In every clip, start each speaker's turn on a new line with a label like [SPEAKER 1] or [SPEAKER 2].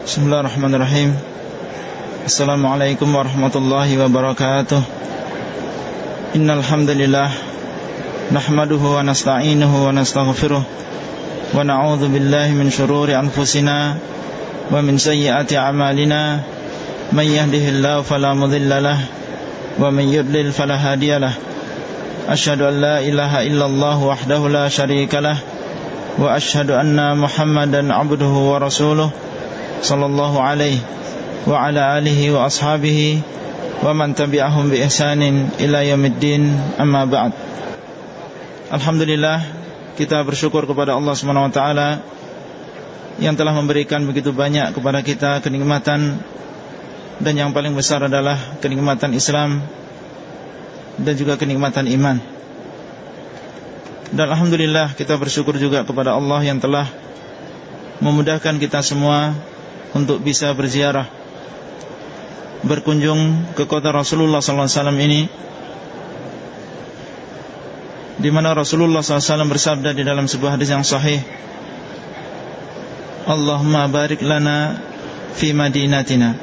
[SPEAKER 1] Bismillahirrahmanirrahim. Assalamualaikum warahmatullahi wabarakatuh. Innal hamdalillah nahmaduhu wa nasta'inuhu wa nastaghfiruh wa na'udzu billahi min shururi anfusina wa min sayyiati a'malina. May yahdihillahu fala mudilla lahu wa man yudlil fala hadiyalah Ashhadu an la ilaha illallah wahdahu la syarika lahu wa ashhadu anna Muhammadan abduhu wa rasuluh sallallahu alaihi wa ala alihi wa ashabihi wa man tabi'ahum bi ihsanin ila yaumiddin amma ba'd Alhamdulillah kita bersyukur kepada Allah Subhanahu wa taala yang telah memberikan begitu banyak kepada kita kenikmatan dan yang paling besar adalah kenikmatan Islam dan juga kenikmatan iman. Dan alhamdulillah kita bersyukur juga kepada Allah yang telah memudahkan kita semua untuk bisa berziarah berkunjung ke kota Rasulullah SAW ini di mana Rasulullah SAW bersabda di dalam sebuah hadis yang sahih Allahumma barik lana fi madinatina.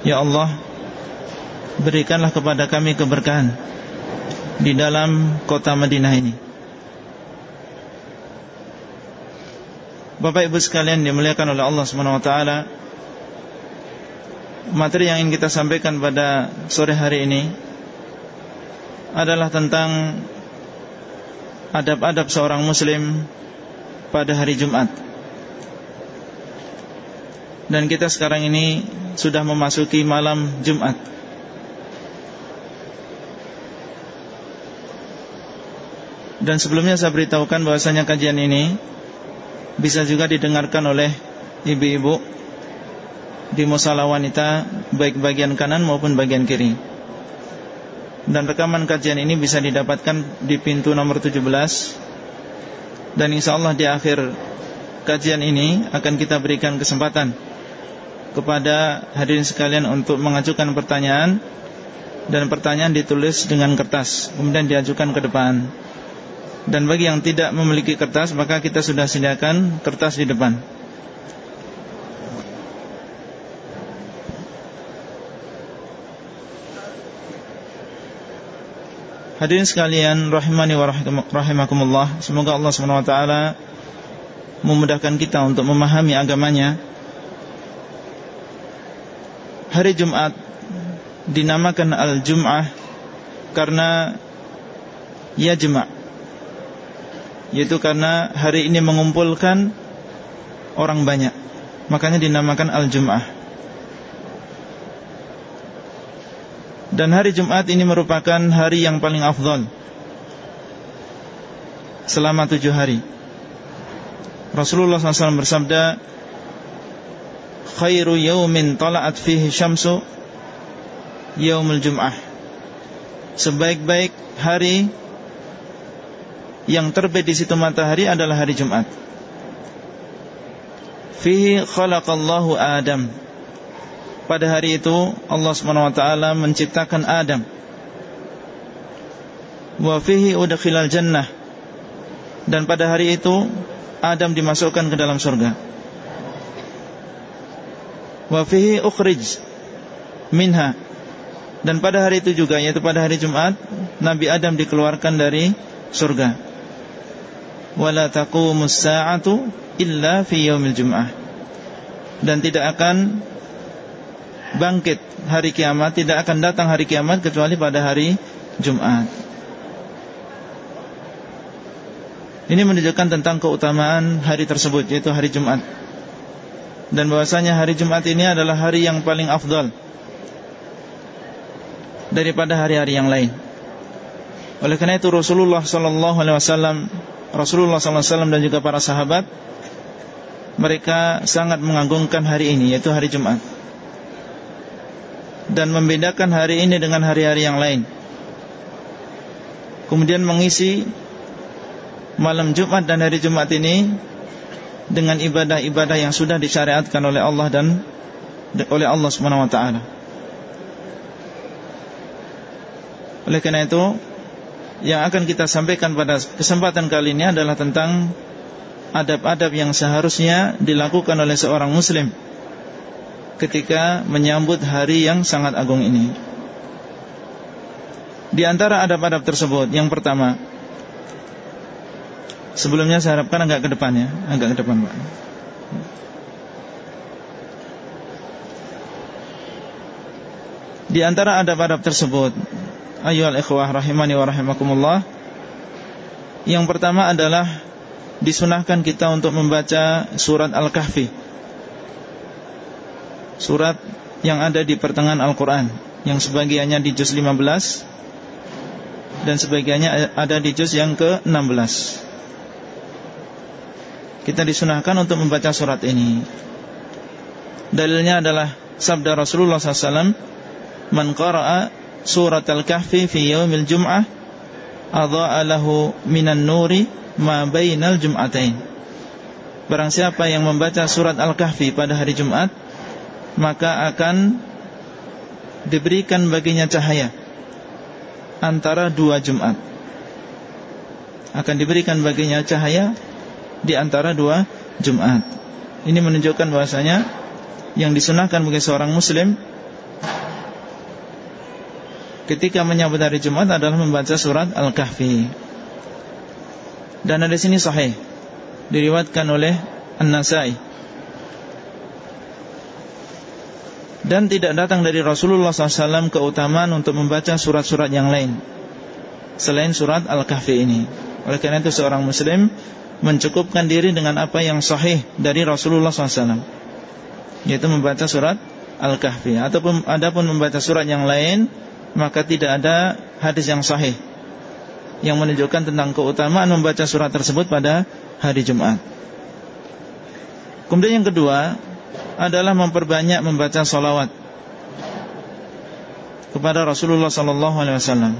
[SPEAKER 1] Ya Allah berikanlah kepada kami keberkahan di dalam kota Madinah ini Bapak Ibu sekalian dimuliakan oleh Allah Subhanahu wa taala. Materi yang ingin kita sampaikan pada sore hari ini adalah tentang adab-adab seorang muslim pada hari Jumat. Dan kita sekarang ini sudah memasuki malam Jumat. Dan sebelumnya saya beritahukan bahwasanya kajian ini bisa juga didengarkan oleh ibu-ibu di musala wanita baik bagian kanan maupun bagian kiri. Dan rekaman kajian ini bisa didapatkan di pintu nomor 17 Dan insya Allah di akhir kajian ini akan kita berikan kesempatan Kepada hadirin sekalian untuk mengajukan pertanyaan. Dan pertanyaan ditulis dengan kertas Kemudian diajukan ke depan dan bagi yang tidak memiliki kertas Maka kita sudah sediakan kertas di depan. Hadirin sekalian Rahimani wa rahimakumullah. Semoga Allah SWT Memudahkan kita untuk memahami agamanya. Hari Jumat Dinamakan Al-Jum'ah Karena Ya Jumat yaitu karena hari ini mengumpulkan orang banyak. Makanya dinamakan Al-Jum'ah. Dan hari Jumat ini merupakan hari yang paling afdol Selama tujuh hari. Rasulullah SAW bersabda Khairu yaumin tala'at fihi syamsu Yaumul Jum'ah. Sebaik-baik hari yang terbit di situ matahari adalah hari Jumat. Fihi khalaqallahu Adam. Pada hari itu Allah SWT menciptakan Adam. Wa fihi udkhilal jannah. Dan pada hari itu Adam dimasukkan ke dalam surga. Wa fihi ukhrij minha. Dan pada hari itu juga yaitu pada hari Jumat Nabi Adam dikeluarkan dari surga wala taqumus sa'atu illa fi yaumil jum'ah. Dan tidak akan bangkit hari kiamat tidak akan datang hari kiamat kecuali pada hari Jumat ini menunjukkan tentang keutamaan hari tersebut yaitu hari Jumat. Dan bahwasanya hari Jumat ini adalah hari yang paling afdal daripada hari-hari yang lain. Oleh karena itu Rasulullah sallallahu alaihi wasallam Rasulullah SAW dan juga para sahabat Mereka sangat mengagungkan hari ini Yaitu hari Jumat. Dan membedakan hari ini dengan hari-hari yang lain. Kemudian mengisi Malam Jumat dan hari Jumat ini Dengan ibadah-ibadah yang sudah disyariatkan oleh Allah dan Oleh Allah SWT Oleh karena itu yang akan kita sampaikan pada kesempatan kali ini adalah tentang adab-adab yang seharusnya dilakukan oleh seorang muslim ketika menyambut hari yang sangat agung ini. Di antara adab-adab tersebut, yang pertama, sebelumnya saya harapkan agak ke depan ya, agak ke depan Pak. Di antara adab-adab tersebut, ayyuhal ikhwah rahimani wa rahimakumullah, yang pertama adalah disunahkan kita untuk membaca surat Al-Kahfi. Surat yang ada di pertengahan Al-Quran. Yang sebagiannya di juz 15 Dan sebagiannya ada di juz yang ke-16 Kita disunahkan untuk membaca surat ini. Dalilnya adalah Sabda Rasulullah SAW Man qara'a surat Al-Kahfi Fi yawmil jum'ah Adha'a lahu minan nuri Ma bainal jum'atain Barang siapa yang membaca surat Al-Kahfi pada hari Jumat maka akan diberikan baginya cahaya antara dua Jumat. Akan diberikan baginya cahaya di antara dua Jumat. Ini menunjukkan bahwasanya yang disunahkan bagi seorang muslim ketika menyambut hari Jumat adalah membaca surat Al-Kahfi. Dan ada sini sahih. Diriwatkan oleh An-Nasai. Dan tidak datang dari Rasulullah SAW keutamaan untuk membaca surat-surat yang lain. Selain surat Al-Kahfi ini. Oleh karena itu seorang muslim mencukupkan diri dengan apa yang sahih dari Rasulullah SAW yaitu membaca surat Al-Kahfi. Ataupun adapun membaca surat yang lain maka tidak ada hadis yang sahih yang menunjukkan tentang keutamaan membaca surat tersebut pada hari Jumat. Kemudian yang kedua, adalah memperbanyak membaca salawat kepada Rasulullah sallallahu alaihi wasallam.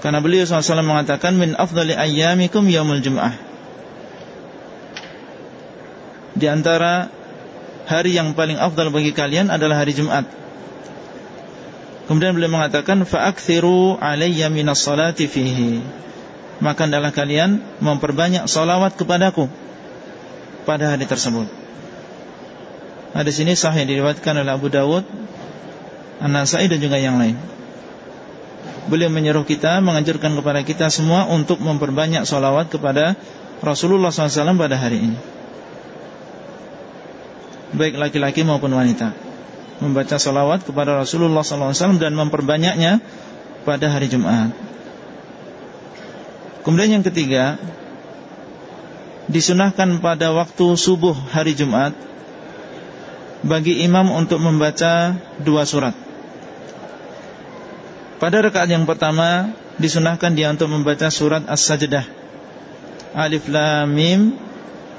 [SPEAKER 1] Karena beliau SAW mengatakan min afdali ayyamikum yaumul jum'ah. Di antara hari yang paling afdal bagi kalian adalah hari Jumat. Kemudian beliau mengatakan fa'akthiru alayya minas salati fihi. Maka adalah kalian memperbanyak salawat kepadaku pada hari tersebut. Hadis ini sahih diriwayatkan oleh Abu Dawud An-Nasai dan juga yang lain Beliau menyuruh kita Menganjurkan kepada kita semua Untuk memperbanyak salawat kepada Rasulullah SAW pada hari ini Baik laki-laki maupun wanita Membaca salawat kepada Rasulullah SAW Dan memperbanyaknya Pada hari Jumat Kemudian yang ketiga Disunahkan pada waktu subuh hari Jumat bagi imam untuk membaca dua surat. Pada rakaat yang pertama disunahkan dia untuk membaca surat As-Sajdah. Alif Lam Mim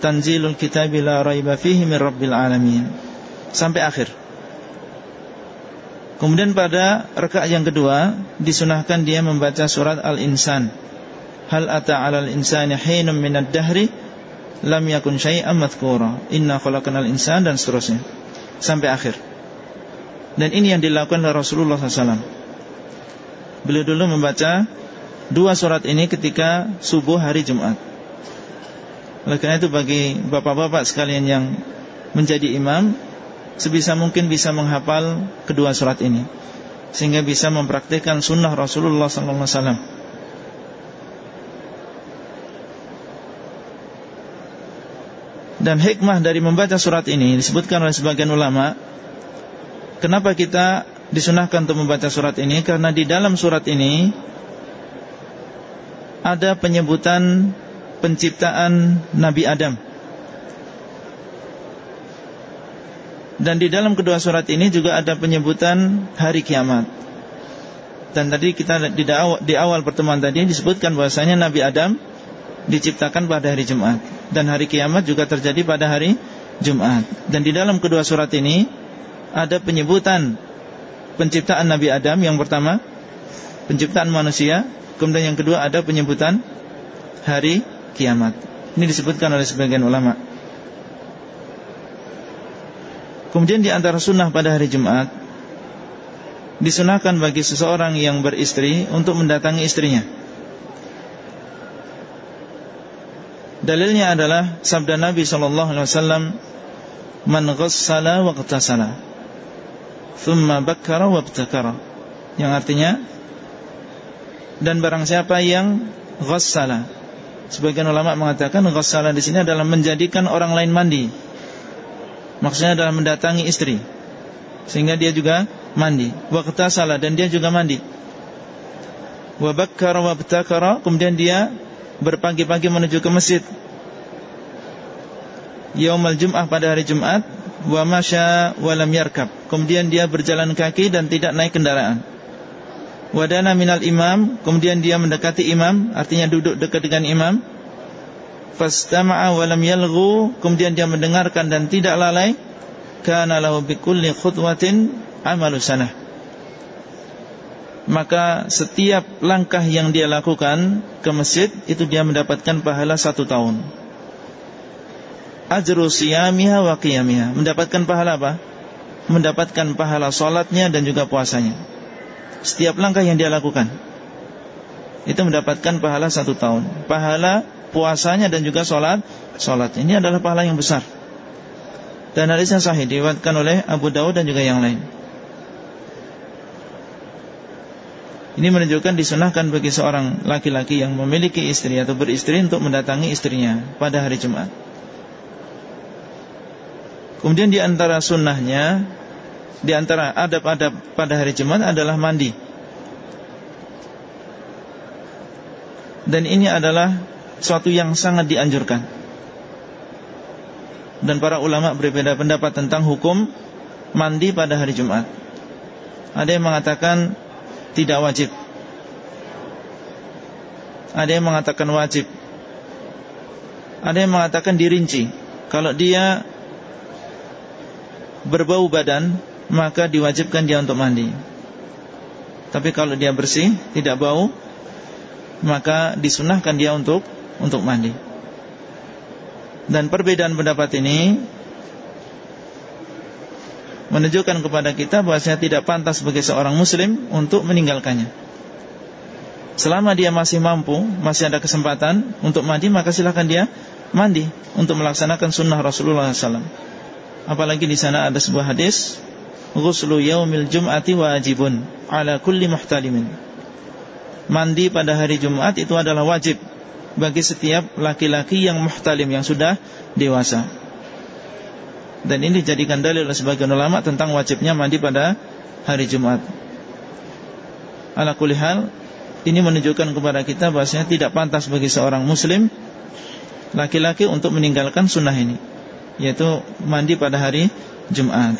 [SPEAKER 1] Tanzilul Kitabi la raiba fihi min Rabbil alamin. Sampai akhir. Kemudian pada rakaat yang kedua disunahkan dia membaca surat Al-Insan. Hal ata 'alal insani hinum minad dahri lam yakun syai'an madhkura. Inna khalaqnal insana dan seterusnya sampai akhir. Dan ini yang dilakukan oleh Rasulullah SAW. Beliau dulu membaca dua surat ini ketika subuh hari Jumat. Oleh karena itu bagi bapak-bapak sekalian yang menjadi imam, sebisa mungkin bisa menghafal kedua surat ini, sehingga bisa mempraktikkan sunnah Rasulullah SAW. Dan hikmah dari membaca surat ini disebutkan oleh sebagian ulama Kenapa kita disunahkan untuk membaca surat ini Karena di dalam surat ini Ada penyebutan penciptaan Nabi Adam Dan di dalam kedua surat ini juga ada penyebutan hari kiamat Dan tadi kita di awal, di awal pertemuan tadi disebutkan bahwasanya Nabi Adam diciptakan pada hari Jumat dan hari kiamat juga terjadi pada hari Jumat. Dan di dalam kedua surat ini ada penyebutan penciptaan Nabi Adam yang pertama, penciptaan manusia, kemudian yang kedua ada penyebutan hari kiamat. Ini disebutkan oleh sebagian ulama. Kemudian di antara sunnah pada hari Jumat Disunahkan bagi seseorang yang beristri Untuk mendatangi istrinya. Dalilnya adalah sabda Nabi wasallam man ghassala wa qtasala thumma bakkara wa ibtakara yang artinya dan barang siapa yang ghassala. Sebagian ulama mengatakan ghassala di sini adalah menjadikan orang lain mandi maksudnya adalah mendatangi istri sehingga dia juga mandi wa qtasala dan dia juga mandi wa bakkara wa ibtakara kemudian dia berpagi-pagi menuju ke masjid yaumal jum'ah pada hari Jumat wa masya wa lam yarkab. Kemudian dia berjalan kaki dan tidak naik kendaraan. Wadana minal imam, kemudian dia mendekati imam, artinya duduk dekat dengan imam. Fastama'a wa lam yalghu, kemudian dia mendengarkan dan tidak lalai. Kana lahu bikulli khutwatin amalu sanah. Maka setiap langkah yang dia lakukan ke masjid itu dia mendapatkan pahala satu tahun ajru siyamiha wa qiyamiha. Mendapatkan pahala apa? Mendapatkan pahala solatnya dan juga puasanya. Setiap langkah yang dia lakukan itu mendapatkan pahala satu tahun. Pahala puasanya dan juga solat solatnya. Ini adalah pahala yang besar. Dan hadisnya sahih diriwayatkan oleh Abu Dawud dan juga yang lain. Ini menunjukkan disunahkan bagi seorang laki-laki yang memiliki istri atau beristri untuk mendatangi istrinya pada hari Jumat. Kemudian di antara sunnahnya Di antara adab-adab pada hari Jumat adalah mandi Dan ini adalah Suatu yang sangat dianjurkan. Dan para ulama berbeda pendapat tentang hukum Mandi pada hari Jumat. Ada yang mengatakan Tidak wajib. Ada yang mengatakan wajib. Ada yang mengatakan dirinci. Kalau dia berbau badan maka diwajibkan dia untuk mandi. Tapi kalau dia bersih, tidak bau, maka disunahkan dia untuk untuk mandi. Dan perbedaan pendapat ini menunjukkan kepada kita bahwasanya tidak pantas bagi seorang muslim untuk meninggalkannya. Selama dia masih mampu, masih ada kesempatan untuk mandi, maka silahkan dia mandi untuk melaksanakan sunnah Rasulullah SAW. Apalagi di sana ada sebuah hadis, ghuslu yaumil jum'ati wajibun ala kulli muhtalimin. Mandi pada hari Jumat itu adalah wajib bagi setiap laki-laki yang muhtalim yang sudah dewasa. Dan ini dijadikan dalil oleh sebagian ulama tentang wajibnya mandi pada hari Jumat. Ala kulli hal, ini menunjukkan kepada kita bahwasanya tidak pantas bagi seorang muslim laki-laki untuk meninggalkan sunnah ini yaitu mandi pada hari Jumat.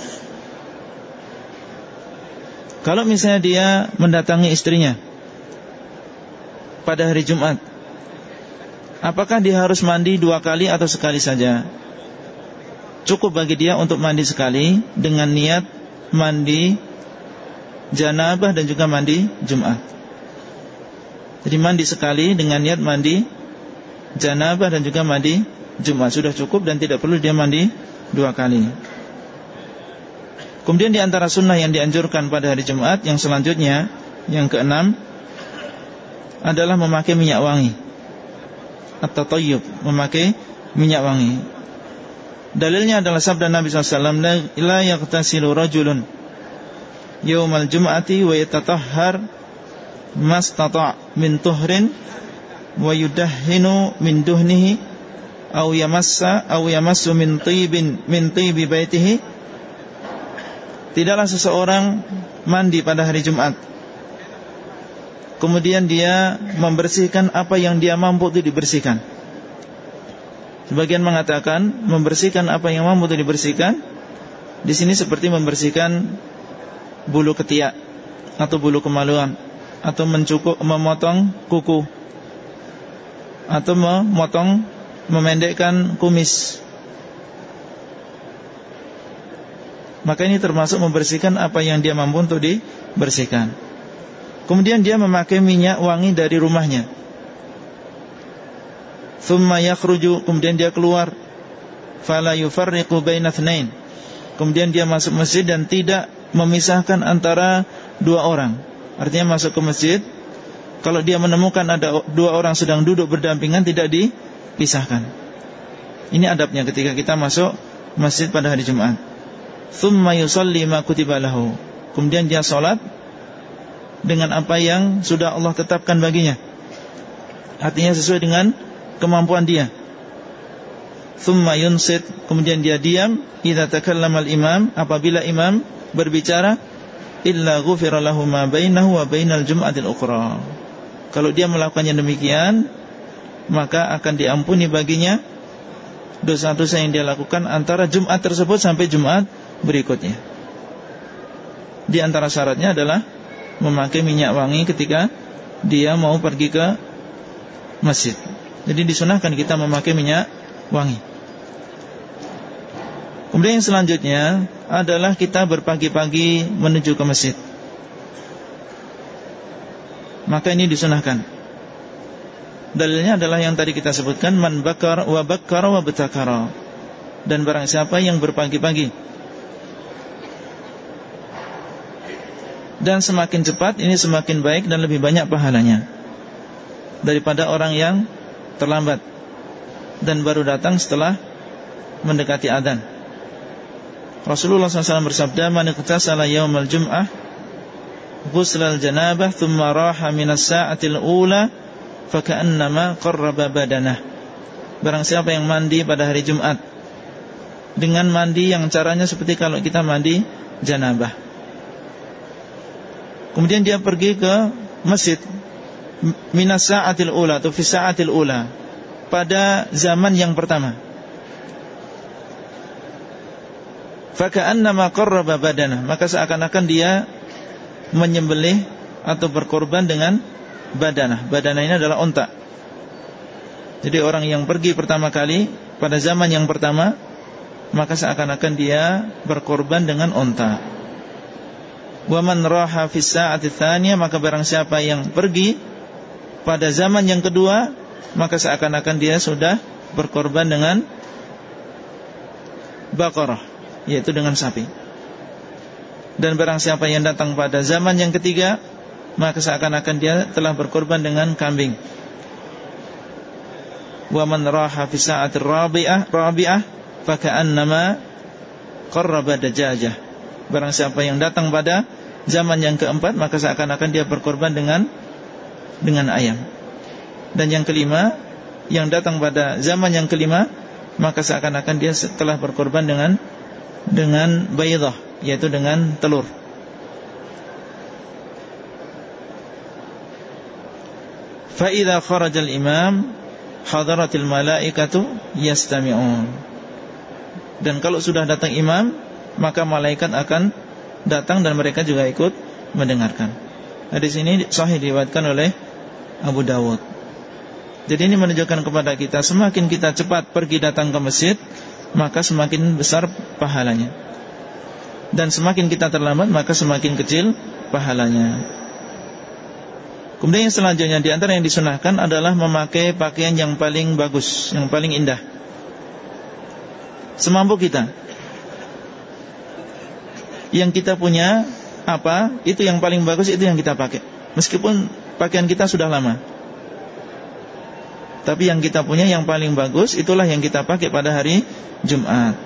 [SPEAKER 1] Kalau misalnya dia mendatangi istrinya pada hari Jumat, apakah dia harus mandi dua kali atau sekali saja? Cukup bagi dia untuk mandi sekali dengan niat mandi janabah dan juga mandi Jumat. Jadi mandi sekali dengan niat mandi janabah dan juga mandi Jumat sudah cukup dan tidak perlu dia mandi dua kali. Kemudian di antara sunnah yang dianjurkan pada hari Jumat yang selanjutnya yang keenam adalah memakai minyak wangi atau toyub memakai minyak wangi. Dalilnya adalah sabda Nabi SAW La yaktasilu rajulun Yawmal jum'ati wa yatatahhar Mastata' min tuhrin Wa yudahhinu min duhnihi au yamassa au yamassu min tibin min tibi baitihi tidaklah seseorang mandi pada hari Jumat kemudian dia membersihkan apa yang dia mampu itu dibersihkan. Sebagian mengatakan membersihkan apa yang mampu itu dibersihkan. Di sini seperti membersihkan bulu ketiak atau bulu kemaluan atau mencukup memotong kuku atau memotong memendekkan kumis. Maka ini termasuk membersihkan apa yang dia mampu untuk dibersihkan Kemudian dia memakai minyak wangi dari rumahnya Thumma yakhruju Kemudian dia keluar Fala yufarriqu bainathnain Kemudian dia masuk masjid dan tidak memisahkan antara dua orang Artinya masuk ke masjid Kalau dia menemukan ada dua orang sedang duduk berdampingan Tidak di pisahkan. Ini adabnya ketika kita masuk masjid pada hari Jumat. Thumma yusalli ma kutiba lahu. Kemudian dia salat dengan apa yang sudah Allah tetapkan baginya. Artinya sesuai dengan kemampuan dia. Thumma yunsit, kemudian dia diam idza takallama al-imam, apabila imam berbicara illa ghufira ma bainahu wa bainal jum'atil ukhra. Kalau dia melakukannya demikian, maka akan diampuni baginya dosa-dosa yang dia lakukan antara Jumat tersebut sampai Jumat berikutnya. Di antara syaratnya adalah memakai minyak wangi ketika dia mau pergi ke masjid. Jadi disunahkan kita memakai minyak wangi. Kemudian yang selanjutnya adalah kita berpagi-pagi menuju ke masjid. Maka ini disunahkan. Dalilnya adalah yang tadi kita sebutkan man bakar wa wa betakara. Dan barang siapa yang berpagi-pagi dan semakin cepat ini semakin baik dan lebih banyak pahalanya daripada orang yang terlambat dan baru datang setelah mendekati adzan. Rasulullah SAW bersabda, "Man iqtasala yaumal jum'ah ghusla al-janabah thumma raha min as-sa'ati al-ula faka'annama qarraba badanah." Barang siapa yang mandi pada hari Jumat dengan mandi yang caranya seperti kalau kita mandi janabah Kemudian dia pergi ke masjid. Minas sa'atil ula atau fi sa'atil ula. Pada zaman yang pertama. Faka'annama qarraba badana. Maka seakan-akan dia Menyembelih Atau berkorban dengan Badana Badana ini adalah ontak Jadi orang yang pergi pertama kali Pada zaman yang pertama Maka seakan-akan dia Berkorban dengan ontak Waman raha tsaniyah maka barang siapa yang pergi pada zaman yang kedua maka seakan-akan dia sudah berkorban dengan baqarah yaitu dengan sapi. Dan barang siapa yang datang pada zaman yang ketiga maka seakan-akan dia telah berkorban dengan kambing. Waman raha fis sa'ati rabi'ah rabi'ah faka'annama qarraba dajajah Barang siapa yang datang pada zaman yang keempat Maka seakan-akan dia berkorban dengan Dengan ayam. Dan yang kelima Yang datang pada zaman yang kelima Maka seakan-akan dia setelah berkorban dengan Dengan baydah Yaitu dengan telur. Fa'idha kharajal imam Hadaratil malaikatu Yastami'un. Dan kalau sudah datang imam maka malaikat akan datang dan mereka juga ikut mendengarkan. Hadis ini sahih diriwayatkan oleh Abu Dawud. Jadi ini menunjukkan kepada kita semakin kita cepat pergi datang ke masjid, maka semakin besar pahalanya. Dan semakin kita terlambat, maka semakin kecil pahalanya. Kemudian yang selanjutnya di antara yang disunahkan adalah memakai pakaian yang paling bagus, yang paling indah. Semampu kita yang kita punya apa itu yang paling bagus itu yang kita pakai. Meskipun pakaian kita sudah lama. Tapi yang kita punya yang paling bagus itulah yang kita pakai pada hari Jumat.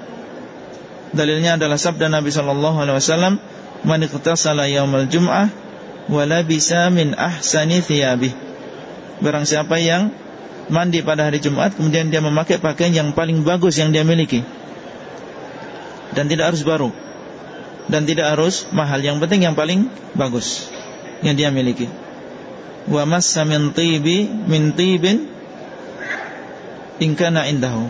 [SPEAKER 1] Dalilnya adalah sabda Nabi sallallahu alaihi wasallam man iqtasala yaumal jum'ah wala bisa min ahsani thiyabih. Barang siapa yang mandi pada hari Jumat kemudian dia memakai pakaian yang paling bagus yang dia miliki. Dan tidak harus baru dan tidak harus mahal. Yang penting yang paling bagus yang dia miliki. Wa massa min tibi min tibin in indahu.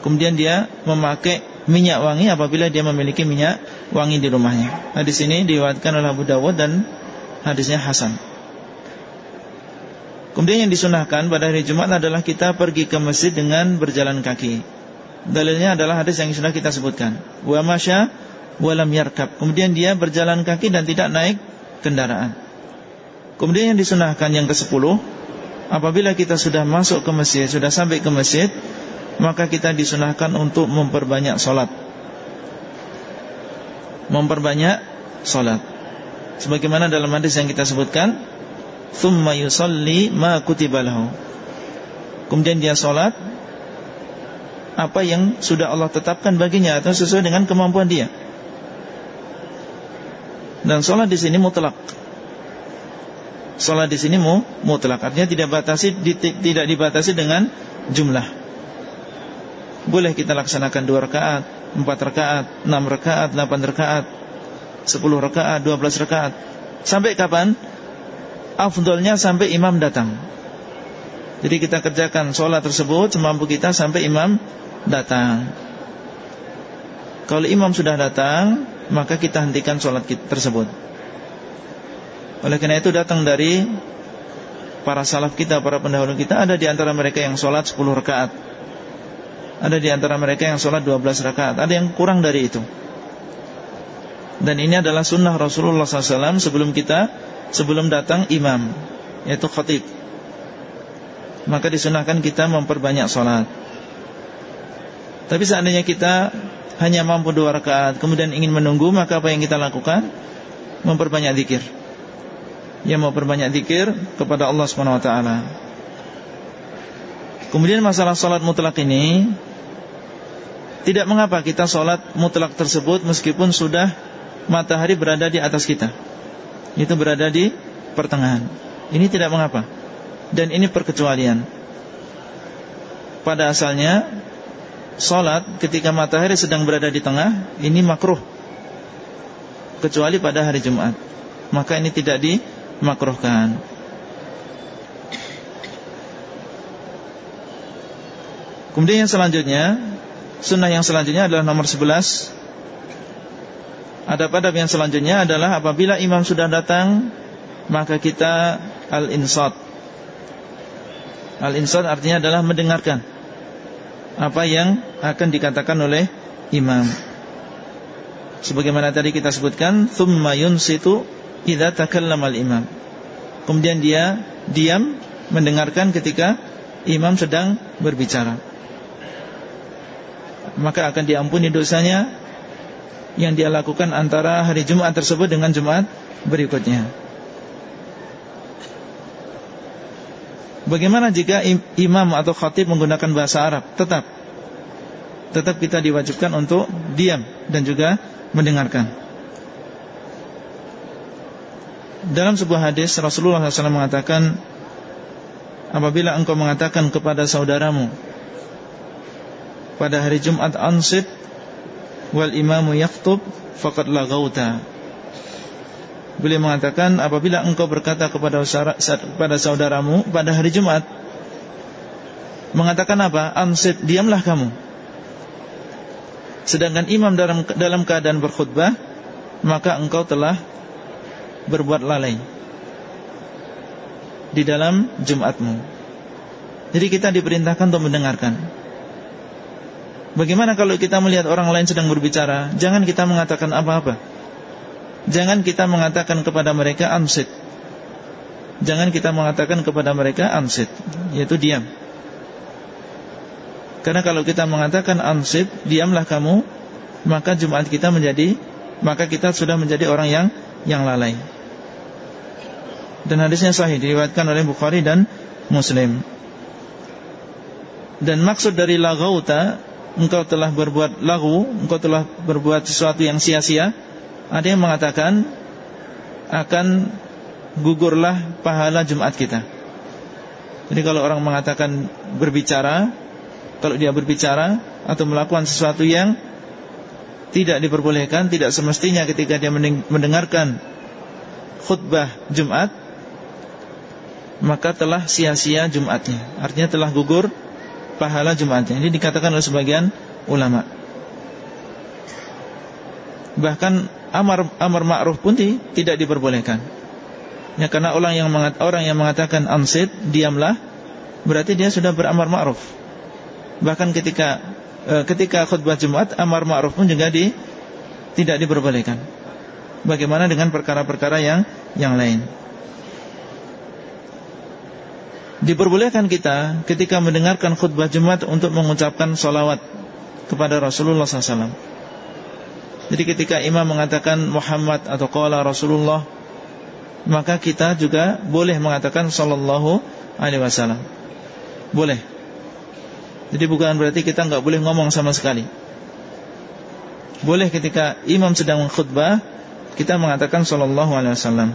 [SPEAKER 1] Kemudian dia memakai minyak wangi apabila dia memiliki minyak wangi di rumahnya. Hadis ini diriwayatkan oleh Abu Dawud dan hadisnya hasan. Kemudian yang disunahkan pada hari Jumat adalah kita pergi ke masjid dengan berjalan kaki. Dalilnya adalah hadis yang sudah kita sebutkan. Wa masya walam yarkab. Kemudian dia berjalan kaki dan tidak naik kendaraan. Kemudian yang disunahkan yang ke-10, apabila kita sudah masuk ke masjid, sudah sampai ke masjid, maka kita disunahkan untuk memperbanyak solat. Memperbanyak solat. Sebagaimana dalam hadis yang kita sebutkan, thumma yusalli ma kutibalahu. Kemudian dia solat apa yang sudah Allah tetapkan baginya atau sesuai dengan kemampuan dia. Dan sholat di sini mutlak. Sholat di sini mu mutlak, artinya tidak batasi tidak dibatasi dengan jumlah. Boleh kita laksanakan dua rakaat, empat rakaat, enam rakaat, delapan rakaat, sepuluh rakaat, dua belas rakaat. Sampai kapan? Afdolnya sampai imam datang. Jadi kita kerjakan sholat tersebut semampu kita sampai imam datang. Kalau imam sudah datang, maka kita hentikan sholat tersebut. Oleh karena itu datang dari para salaf kita, para pendahulu kita, ada di antara mereka yang sholat 10 rakaat. Ada di antara mereka yang sholat 12 rakaat. Ada yang kurang dari itu. Dan ini adalah sunnah Rasulullah SAW sebelum kita, sebelum datang imam, yaitu khatib maka disunahkan kita memperbanyak sholat. Tapi seandainya kita hanya mampu dua rakaat, kemudian ingin menunggu, maka apa yang kita lakukan? Memperbanyak zikir. Ya memperbanyak zikir kepada Allah Subhanahu Wa Taala. Kemudian masalah sholat mutlak ini tidak mengapa kita sholat mutlak tersebut meskipun sudah matahari berada di atas kita. Itu berada di pertengahan. Ini tidak mengapa dan ini perkecualian. Pada asalnya Salat ketika matahari sedang berada di tengah Ini makruh. Kecuali pada hari Jumat. Maka ini tidak dimakruhkan. Kemudian yang selanjutnya Sunnah yang selanjutnya adalah nomor 11 Ada pada yang selanjutnya adalah Apabila imam sudah datang Maka kita Al-insat Al-insat artinya adalah mendengarkan Apa yang akan dikatakan oleh imam. Sebagaimana tadi kita sebutkan Thumma yunsitu Idha takallam al-imam. Kemudian dia diam Mendengarkan ketika imam sedang berbicara. Maka akan diampuni dosanya Yang dia lakukan antara hari Jumat tersebut Dengan Jumat berikutnya Bagaimana jika imam atau khatib menggunakan bahasa Arab? Tetap. Tetap kita diwajibkan untuk diam Dan juga mendengarkan. Dalam sebuah hadis Rasulullah SAW mengatakan Apabila engkau mengatakan kepada saudaramu Pada hari Jumat ansit Wal imamu yaktub Fakat lagauta Beliau mengatakan apabila engkau berkata kepada pada saudaramu pada hari Jumat mengatakan apa? Ansit, diamlah kamu. Sedangkan imam dalam dalam keadaan berkhutbah maka engkau telah berbuat lalai di dalam Jumatmu. Jadi kita diperintahkan untuk mendengarkan. Bagaimana kalau kita melihat orang lain sedang berbicara, jangan kita mengatakan apa-apa. Jangan kita mengatakan kepada mereka ansit. Jangan kita mengatakan kepada mereka ansit Yaitu diam. Karena kalau kita mengatakan ansit Diamlah kamu Maka Jumat kita menjadi Maka kita sudah menjadi orang yang Yang lalai. Dan hadisnya sahih Diriwayatkan oleh Bukhari dan Muslim. Dan maksud dari lagauta Engkau telah berbuat lagu Engkau telah berbuat sesuatu yang sia-sia ada yang mengatakan akan gugurlah pahala Jumat kita. Jadi kalau orang mengatakan berbicara, kalau dia berbicara atau melakukan sesuatu yang tidak diperbolehkan, tidak semestinya ketika dia mendengarkan khutbah Jumat, maka telah sia-sia Jumatnya. Artinya telah gugur pahala Jumatnya. Ini dikatakan oleh sebagian ulama. Bahkan amar amar ma'ruf pun tidak diperbolehkan. Ya karena orang yang mengat, orang yang mengatakan ansit diamlah berarti dia sudah beramar ma'ruf. Bahkan ketika e, ketika khutbah Jumat amar ma'ruf pun juga di tidak diperbolehkan. Bagaimana dengan perkara-perkara yang yang lain? Diperbolehkan kita ketika mendengarkan khutbah Jumat untuk mengucapkan salawat kepada Rasulullah SAW. Jadi ketika imam mengatakan Muhammad atau qala Rasulullah maka kita juga boleh mengatakan sallallahu alaihi wasallam. Boleh. Jadi bukan berarti kita nggak boleh ngomong sama sekali. Boleh ketika imam sedang khutbah kita mengatakan sallallahu alaihi wasallam.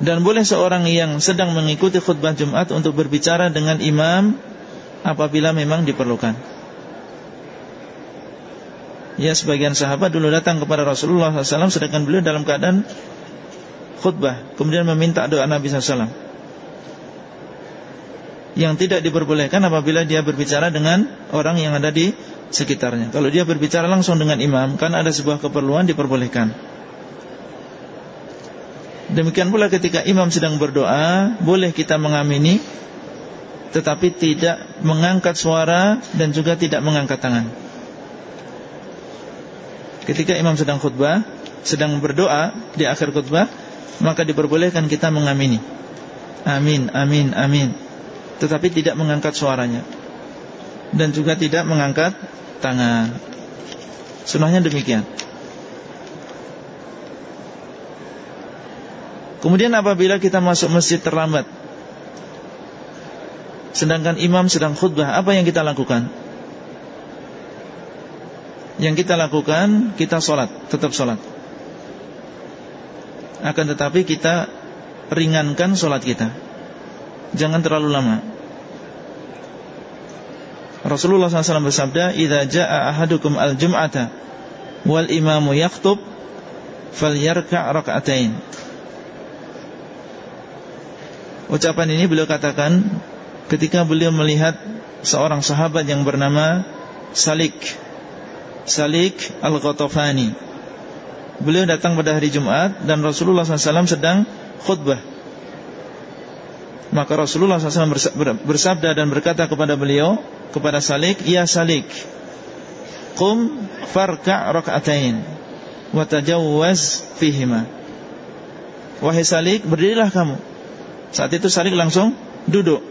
[SPEAKER 1] Dan boleh seorang yang sedang mengikuti khutbah Jumat untuk berbicara dengan imam apabila memang diperlukan. Ya sebagian sahabat dulu datang kepada Rasulullah SAW sedangkan beliau dalam keadaan khutbah, kemudian meminta doa Nabi SAW. Yang tidak diperbolehkan apabila dia berbicara dengan orang yang ada di sekitarnya. Kalau dia berbicara langsung dengan imam, karena ada sebuah keperluan diperbolehkan. Demikian pula ketika imam sedang berdoa Boleh kita mengamini Tetapi tidak mengangkat suara Dan juga tidak mengangkat tangan Ketika imam sedang khutbah Sedang berdoa di akhir khutbah Maka diperbolehkan kita mengamini. Amin, amin, amin. Tetapi tidak mengangkat suaranya. Dan juga tidak mengangkat tangan. Sunnahnya demikian. Kemudian apabila kita masuk masjid terlambat Sedangkan imam sedang khutbah Apa yang kita lakukan? Yang kita lakukan Kita sholat, tetap sholat. Akan tetapi kita Ringankan sholat kita. Jangan terlalu lama. Rasulullah SAW bersabda Iza ja'a ahadukum al-jum'ata Wal imamu yaktub Fal yarka' Ucapan ini beliau katakan ketika beliau melihat seorang sahabat yang bernama Salik Salik Al-Ghatafani. Beliau datang pada hari Jumat dan Rasulullah SAW sedang khutbah. Maka Rasulullah SAW bersabda dan berkata kepada beliau Kepada Salik Ya Salik Qum farka' rak'atain Watajawaz fihima. Wahai Salik berdirilah kamu. Saat itu Salik langsung duduk.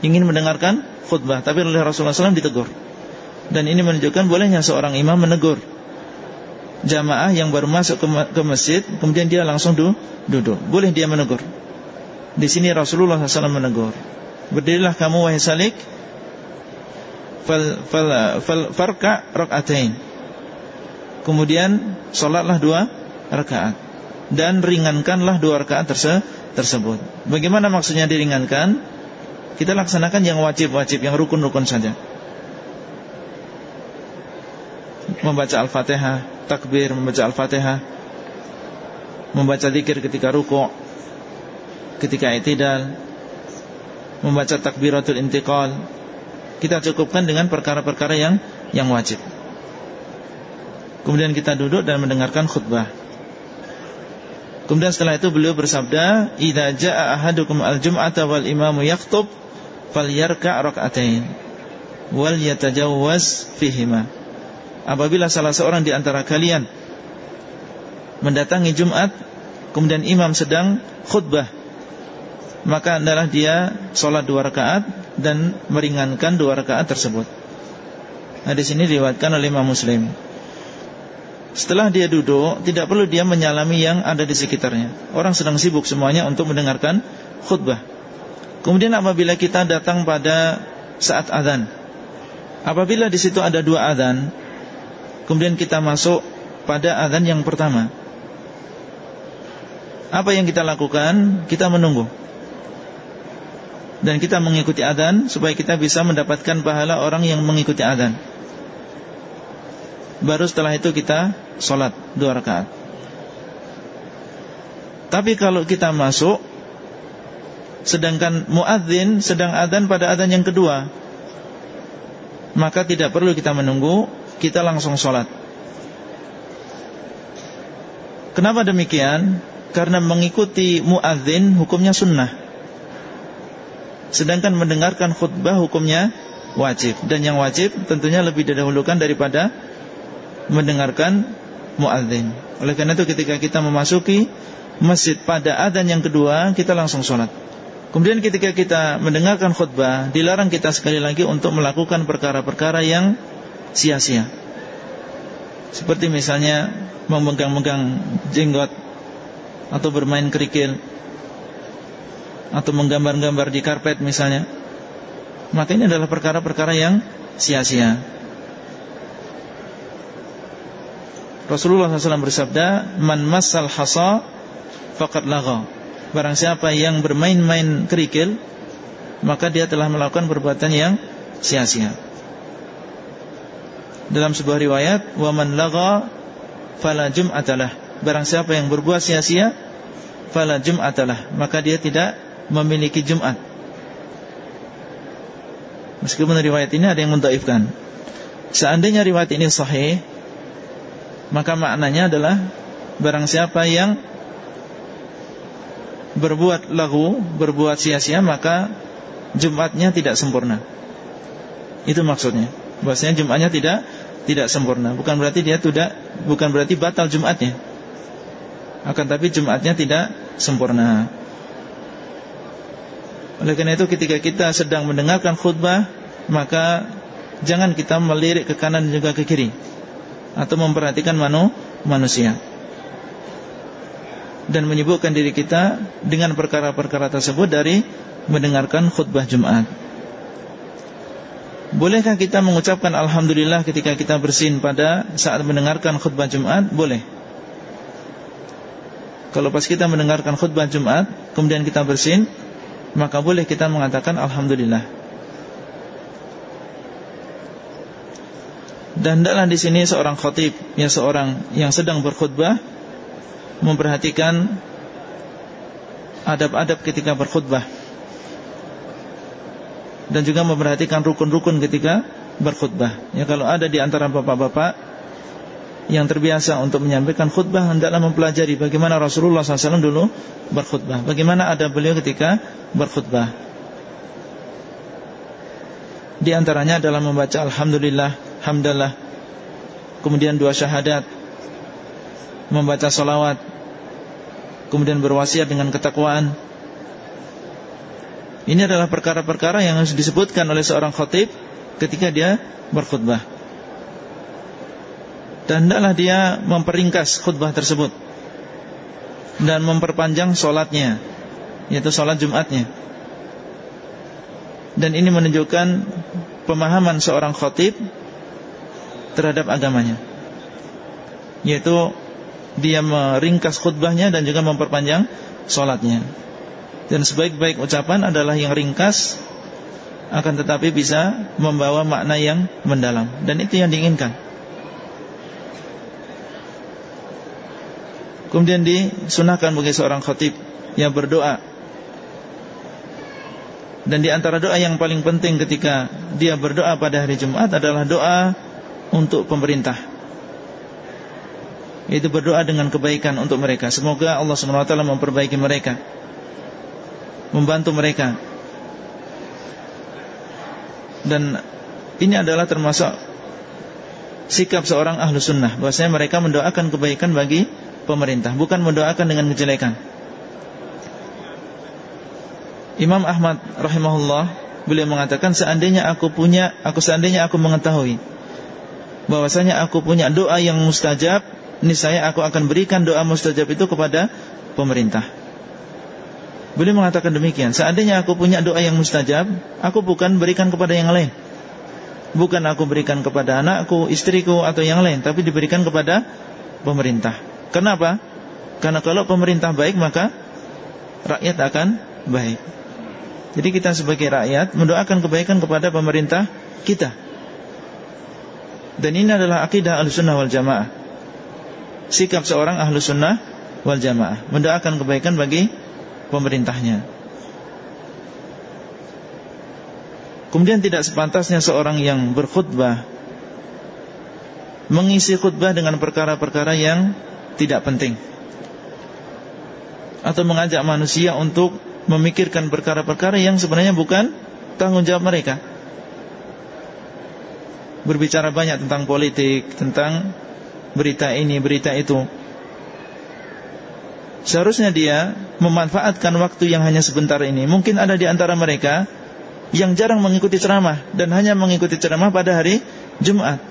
[SPEAKER 1] Ingin mendengarkan khutbah Tapi oleh Rasulullah SAW ditegur Dan ini menunjukkan bolehnya seorang imam menegur Jamaah yang baru masuk ke, masjid Kemudian dia langsung du duduk Boleh dia menegur Di sini Rasulullah SAW menegur Berdirilah kamu wahai Salik fal, fal, fal, Farka rakatain Kemudian Sholatlah dua rakaat Dan ringankanlah dua rakaat tersebut tersebut. Bagaimana maksudnya diringankan? Kita laksanakan yang wajib-wajib, yang rukun-rukun saja. Membaca Al-Fatihah, takbir, membaca Al-Fatihah, membaca zikir ketika rukuk, ketika itidal, membaca takbiratul intiqal. Kita cukupkan dengan perkara-perkara yang yang wajib. Kemudian kita duduk dan mendengarkan khutbah. Kemudian setelah itu beliau bersabda, "Idza jaa ahadukum al-jum'ata wal imamu yakhthub falyarka' rak'atain wal yatajawwaz fihima." Apabila salah seorang di antara kalian mendatangi Jumat kemudian imam sedang khutbah maka adalah dia sholat dua rakaat dan meringankan dua rakaat tersebut. Nah di sini diriwayatkan oleh Imam Muslim. Setelah dia duduk Tidak perlu dia menyalami yang ada di sekitarnya Orang sedang sibuk semuanya untuk mendengarkan khutbah Kemudian apabila kita datang pada saat azan Apabila di situ ada dua azan Kemudian kita masuk pada azan yang pertama. Apa yang kita lakukan? Kita menunggu. Dan kita mengikuti azan Supaya kita bisa mendapatkan pahala orang yang mengikuti azan Baru setelah itu kita sholat dua rakaat. Tapi kalau kita masuk Sedangkan muadzin sedang adzan pada adzan yang kedua Maka tidak perlu kita menunggu Kita langsung sholat Kenapa demikian? Karena mengikuti muadzin hukumnya sunnah Sedangkan mendengarkan khutbah hukumnya wajib Dan yang wajib tentunya lebih didahulukan daripada mendengarkan muadzin. Oleh karena itu ketika kita memasuki masjid pada adzan yang kedua, kita langsung sholat. Kemudian ketika kita mendengarkan khutbah, dilarang kita sekali lagi untuk melakukan perkara-perkara yang sia-sia. Seperti misalnya memegang-megang jenggot atau bermain kerikil atau menggambar-gambar di karpet misalnya. Maka ini adalah perkara-perkara yang sia-sia Rasulullah SAW bersabda Man masal hasa Fakat laga Barang siapa yang bermain-main kerikil Maka dia telah melakukan perbuatan yang sia-sia Dalam sebuah riwayat Waman laga Fala jum'atalah Barang siapa yang berbuat sia-sia Fala jum'atalah Maka dia tidak memiliki jum'at. Meskipun riwayat ini ada yang mendaifkan Seandainya riwayat ini sahih Maka maknanya adalah Barang siapa yang Berbuat lagu Berbuat sia-sia Maka Jumatnya tidak sempurna. Itu maksudnya. Bahasanya Jumatnya tidak Tidak sempurna. Bukan berarti dia tidak Bukan berarti batal Jumatnya. Akan tapi Jumatnya tidak sempurna. Oleh karena itu ketika kita sedang mendengarkan khutbah Maka Jangan kita melirik ke kanan dan juga ke kiri Atau memperhatikan manu, manusia. Dan menyebutkan diri kita Dengan perkara-perkara tersebut Dari mendengarkan khutbah Jumat Bolehkah kita mengucapkan Alhamdulillah ketika kita bersin pada saat mendengarkan khutbah Jumat? Boleh. Kalau pas kita mendengarkan khutbah Jumat Kemudian kita bersin Maka boleh kita mengatakan Alhamdulillah. Dan hendaklah di sini seorang khatib yang seorang yang sedang berkhutbah memperhatikan adab-adab ketika berkhutbah dan juga memperhatikan rukun-rukun ketika berkhutbah. Ya kalau ada di antara bapak-bapak yang terbiasa untuk menyampaikan khutbah hendaklah mempelajari bagaimana Rasulullah SAW dulu berkhutbah, bagaimana ada beliau ketika berkhutbah. Di antaranya adalah membaca Alhamdulillah hamdalah. Kemudian dua syahadat. Membaca salawat. Kemudian berwasiat dengan ketakwaan ini adalah perkara-perkara yang harus disebutkan oleh seorang khatib ketika dia berkhutbah. Dan hendaklah dia memperingkas khutbah tersebut dan memperpanjang solatnya yaitu solat Jumatnya. Dan ini menunjukkan pemahaman seorang khatib terhadap agamanya Yaitu Dia meringkas khutbahnya dan juga memperpanjang Sholatnya Dan sebaik-baik ucapan adalah yang ringkas Akan tetapi bisa Membawa makna yang mendalam. Dan itu yang diinginkan. Kemudian disunahkan bagi seorang khatib Yang berdoa. Dan di antara doa yang paling penting ketika dia berdoa pada hari Jumat adalah doa untuk pemerintah. Itu berdoa dengan kebaikan untuk mereka. Semoga Allah SWT memperbaiki mereka Membantu mereka Dan ini adalah termasuk Sikap seorang ahlu sunnah Bahasanya mereka mendoakan kebaikan bagi pemerintah Bukan mendoakan dengan kejelekan Imam Ahmad rahimahullah beliau mengatakan seandainya aku punya aku seandainya aku mengetahui bahwasanya aku punya doa yang mustajab, niscaya aku akan berikan doa mustajab itu kepada pemerintah. Beliau mengatakan demikian, seandainya aku punya doa yang mustajab, aku bukan berikan kepada yang lain. Bukan aku berikan kepada anakku, istriku atau yang lain, tapi diberikan kepada pemerintah. Kenapa? Karena kalau pemerintah baik maka rakyat akan baik. Jadi kita sebagai rakyat mendoakan kebaikan kepada pemerintah kita dan ini adalah akidah al-sunnah wal jamaah Sikap seorang ahlu sunnah wal jamaah Mendoakan kebaikan bagi pemerintahnya. Kemudian tidak sepantasnya seorang yang berkhutbah Mengisi khutbah dengan perkara-perkara yang tidak penting. Atau mengajak manusia untuk memikirkan perkara-perkara yang sebenarnya bukan tanggung jawab mereka. Berbicara banyak tentang politik, tentang berita ini, berita itu. Seharusnya dia memanfaatkan waktu yang hanya sebentar ini. Mungkin ada di antara mereka yang jarang mengikuti ceramah dan hanya mengikuti ceramah pada hari Jumat.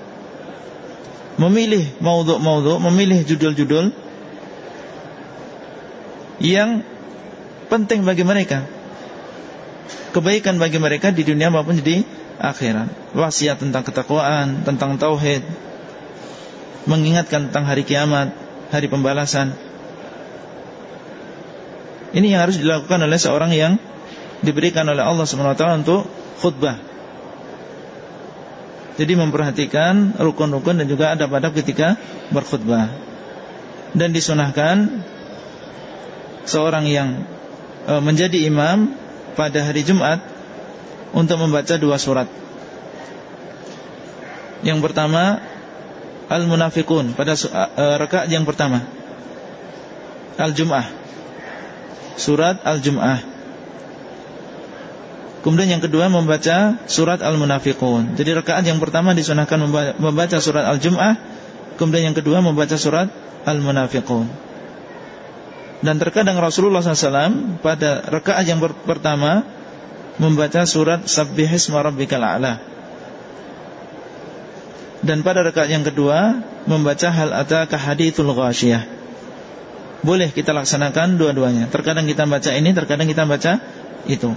[SPEAKER 1] Memilih maudhu-maudhu, memilih judul-judul yang penting bagi mereka. kebaikan bagi mereka di dunia maupun di akhirat. Wasiat tentang ketakwaan, tentang tauhid, mengingatkan tentang hari kiamat, hari pembalasan. Ini yang harus dilakukan oleh seorang yang diberikan oleh Allah SWT untuk khutbah. Jadi memperhatikan rukun-rukun dan juga adab-adab ketika berkhutbah. Dan disunahkan seorang yang e, menjadi imam pada hari Jumat untuk membaca dua surat. Yang pertama Al-Munafiqun pada e, rakaat yang pertama. Al-Jum'ah. Surat Al-Jum'ah. Kemudian yang kedua membaca surat Al-Munafiqun. Jadi rakaat yang pertama disunahkan membaca surat Al-Jum'ah, kemudian yang kedua membaca surat Al-Munafiqun. Dan terkadang Rasulullah SAW pada rakaat yang pertama membaca surat Sabbihisma Rabbikal A'la. Dan pada rakaat yang kedua membaca hal ataka hadithul ghasyiyah. Boleh kita laksanakan dua-duanya. Terkadang kita baca ini, terkadang kita baca itu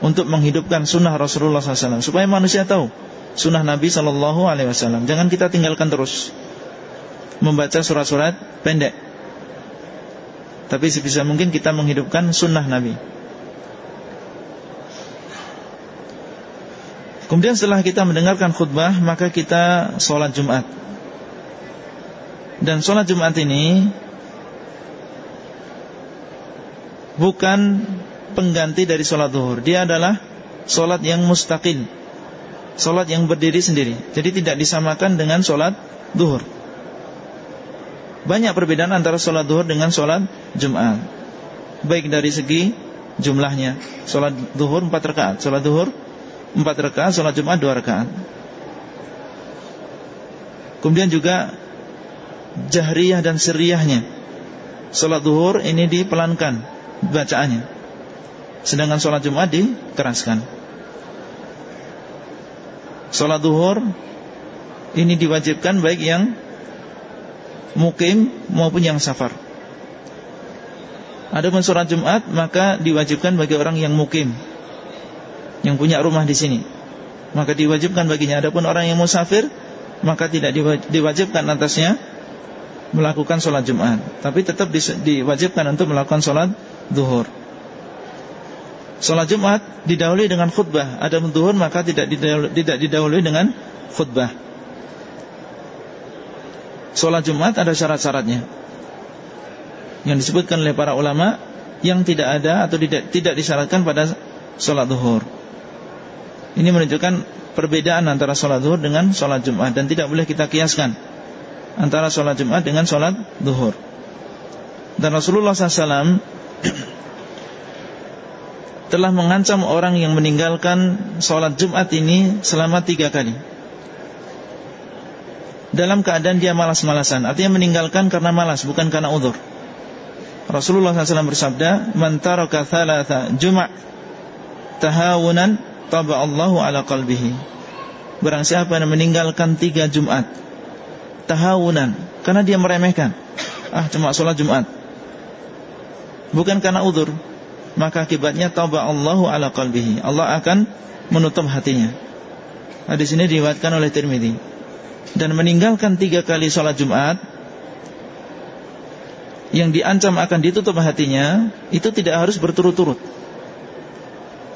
[SPEAKER 1] untuk menghidupkan sunnah Rasulullah SAW supaya manusia tahu sunnah Nabi Sallallahu Alaihi Wasallam. Jangan kita tinggalkan terus membaca surat-surat pendek. Tapi sebisa mungkin kita menghidupkan sunnah Nabi. Kemudian setelah kita mendengarkan khutbah Maka kita sholat Jumat Dan sholat Jumat ini Bukan pengganti dari sholat duhur Dia adalah sholat yang mustaqil Sholat yang berdiri sendiri. Jadi tidak disamakan dengan sholat duhur Banyak perbedaan antara sholat duhur dengan sholat Jumat. Baik dari segi jumlahnya. Sholat duhur 4 rakaat. Sholat duhur 4 rakaat. Sholat Jumat 2 rakaat. Kemudian juga Jahriyah dan siriyahnya. Sholat duhur ini dipelankan Bacaannya. Sedangkan sholat Jumat dikeraskan. Sholat duhur Ini diwajibkan baik yang Mukim maupun yang safar. Adapun sholat Jumat Maka diwajibkan bagi orang yang mukim Yang punya rumah di sini. Maka diwajibkan baginya. Adapun orang yang musafir Maka tidak diwajibkan atasnya Melakukan sholat Jumat. Tapi tetap diwajibkan untuk melakukan sholat duhur Sholat Jumat didahului dengan khutbah. Ada duhur maka tidak didahului, tidak didahului dengan khutbah. Sholat Jumat ada syarat-syaratnya. Yang disebutkan oleh para ulama Yang tidak ada atau tidak, tidak disyaratkan pada sholat duhur Ini menunjukkan perbedaan antara sholat duhur dengan sholat Jumat. Dan tidak boleh kita kiaskan Antara sholat Jumat dengan sholat duhur Dan Rasulullah SAW telah mengancam orang yang meninggalkan sholat Jumat ini selama tiga kali. Dalam keadaan dia malas-malasan, artinya meninggalkan karena malas, bukan karena udur. Rasulullah SAW bersabda, "Man taraka thalatha juma' tahawunan taba Allahu ala qalbihi." Barang siapa yang meninggalkan tiga Jumat tahawunan karena dia meremehkan, ah cuma sholat Jumat. Bukan karena udur, maka akibatnya taubat Allahu ala qalbihi. Allah akan menutup hatinya. Hadis ini diriwayatkan oleh Tirmidzi. Dan meninggalkan tiga kali sholat Jumat yang diancam akan ditutup hatinya itu tidak harus berturut-turut.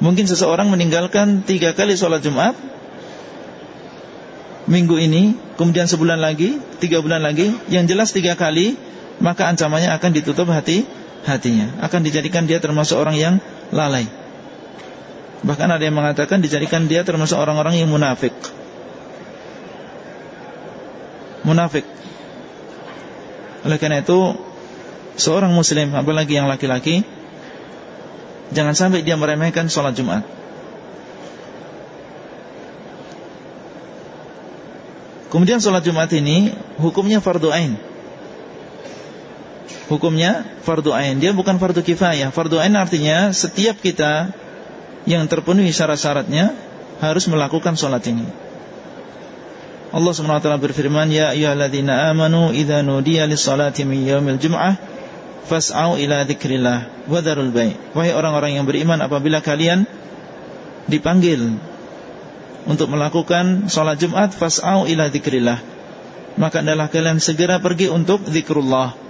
[SPEAKER 1] Mungkin seseorang meninggalkan tiga kali sholat Jumat minggu ini, kemudian sebulan lagi, tiga bulan lagi, yang jelas tiga kali, maka ancamannya akan ditutup hati hatinya. Akan dijadikan dia termasuk orang yang lalai. Bahkan ada yang mengatakan dijadikan dia termasuk orang-orang yang munafik. Munafik. Oleh karena itu Seorang muslim apalagi yang laki-laki Jangan sampai dia meremehkan sholat Jumat. Kemudian sholat Jumat ini Hukumnya fardu ain hukumnya fardu ain. Dia bukan fardu kifayah. Fardu ain artinya setiap kita yang terpenuhi syarat-syaratnya harus melakukan sholat ini. Allah SWT berfirman, Ya ayyuhalladzina amanu idza nudiya lis-salati min yaumil jum'ah fas'au ila dzikrillah wa dzarul bai'. Wahai orang-orang yang beriman apabila kalian dipanggil untuk melakukan sholat Jumat fas'au ila dzikrillah maka adalah kalian segera pergi untuk zikrullah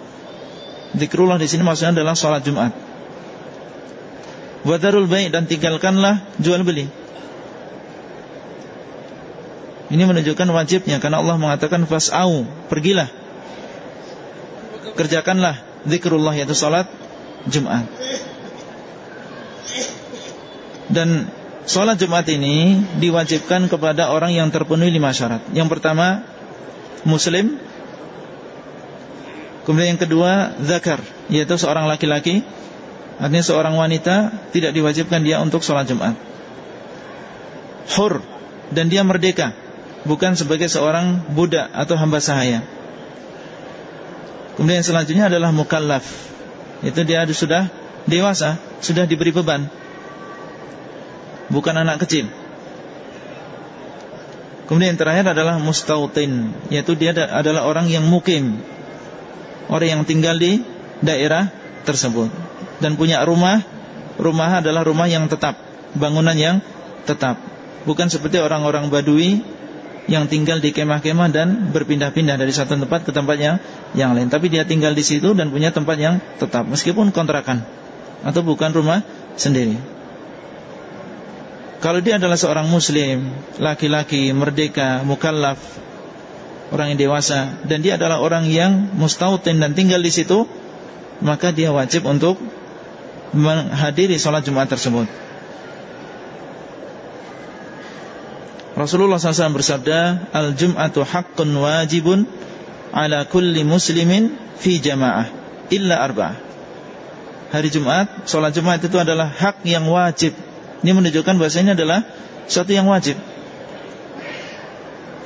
[SPEAKER 1] zikrullah di sini maksudnya adalah sholat Jumat. Wadarul baik dan tinggalkanlah jual beli. Ini menunjukkan wajibnya karena Allah mengatakan fas'au pergilah. Kerjakanlah zikrullah yaitu sholat Jumat. Dan Sholat Jumat ini diwajibkan kepada orang yang terpenuhi lima syarat. Yang pertama Muslim Kemudian yang kedua Zakar Yaitu seorang laki-laki Artinya seorang wanita Tidak diwajibkan dia untuk sholat Jumat. Hur Dan dia merdeka Bukan sebagai seorang budak atau hamba sahaya. Kemudian yang selanjutnya adalah mukallaf Itu dia sudah dewasa Sudah diberi beban bukan anak kecil. Kemudian yang terakhir adalah mustautin, yaitu dia adalah orang yang mukim, orang yang tinggal di daerah tersebut dan punya rumah. Rumah adalah rumah yang tetap, bangunan yang tetap, bukan seperti orang-orang Badui yang tinggal di kemah-kemah dan berpindah-pindah dari satu tempat ke tempat yang, yang lain. Tapi dia tinggal di situ dan punya tempat yang tetap, meskipun kontrakan atau bukan rumah sendiri. Kalau dia adalah seorang muslim Laki-laki, merdeka, mukallaf Orang yang dewasa. Dan dia adalah orang yang mustautin dan tinggal di situ Maka dia wajib untuk Menghadiri sholat Jumat tersebut. Rasulullah SAW bersabda Al-Jum'atu haqqun wajibun Ala kulli muslimin Fi jama'ah Illa arba'ah Hari Jumat, sholat Jumat itu adalah hak yang wajib. Ini menunjukkan bahasanya adalah suatu yang wajib.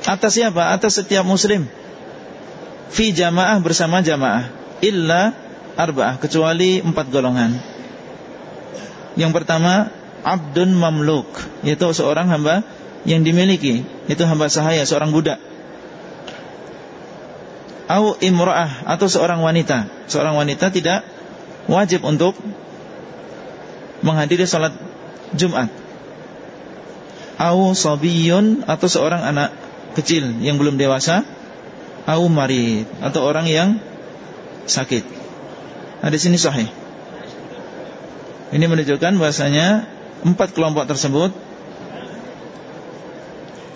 [SPEAKER 1] Atas siapa? Atas setiap muslim. Fi jamaah bersama jamaah. Illa arba'ah. Kecuali empat golongan. Yang pertama, abdun mamluk. Yaitu seorang hamba yang dimiliki. Itu hamba sahaya, seorang budak. Au imra'ah. Atau seorang wanita. Seorang wanita tidak wajib untuk menghadiri salat Jumat Au sabiyun atau seorang anak kecil yang belum dewasa Au marid atau orang yang sakit. Nah di sini sahih. Ini menunjukkan bahasanya Empat kelompok tersebut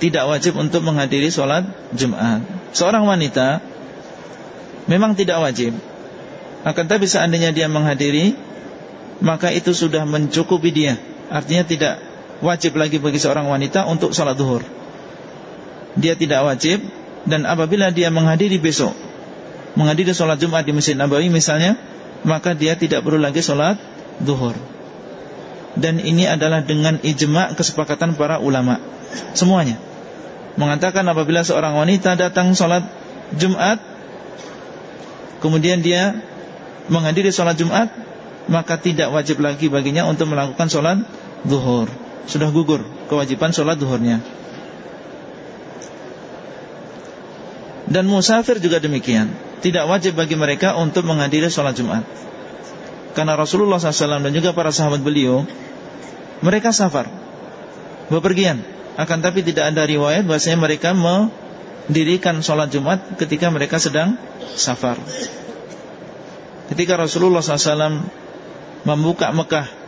[SPEAKER 1] Tidak wajib untuk menghadiri sholat Jumat. Seorang wanita Memang tidak wajib. Akan tapi seandainya dia menghadiri Maka itu sudah mencukupi dia. Artinya tidak wajib lagi bagi seorang wanita untuk sholat duhur Dia tidak wajib Dan apabila dia menghadiri besok Menghadiri sholat Jumat di Masjid Nabawi misalnya Maka dia tidak perlu lagi sholat duhur Dan ini adalah dengan ijma' kesepakatan para ulama. Semuanya. Mengatakan apabila seorang wanita datang sholat Jumat Kemudian dia menghadiri sholat Jumat Maka tidak wajib lagi baginya untuk melakukan sholat zuhur. Sudah gugur kewajiban sholat zuhurnya Dan musafir juga demikian Tidak wajib bagi mereka untuk menghadiri sholat Jumat Karena Rasulullah SAW dan juga para sahabat beliau Mereka safar Bepergian Akan tapi tidak ada riwayat bahasanya mereka mendirikan sholat Jumat Ketika mereka sedang safar Ketika Rasulullah SAW membuka Mekah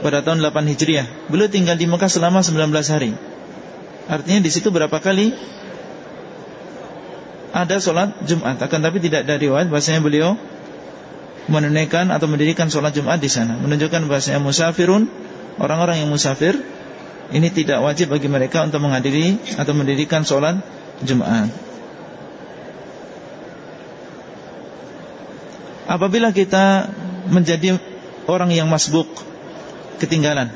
[SPEAKER 1] pada tahun 8 Hijriah. Beliau tinggal di Mekah selama 19 hari. Artinya di situ berapa kali ada sholat Jumat. Akan tapi tidak ada riwayat bahasanya beliau menunaikan atau mendirikan sholat Jumat di sana. Menunjukkan bahasanya musafirun, orang-orang yang musafir, ini tidak wajib bagi mereka untuk menghadiri atau mendirikan sholat Jumat. Apabila kita menjadi orang yang masbuk ketinggalan.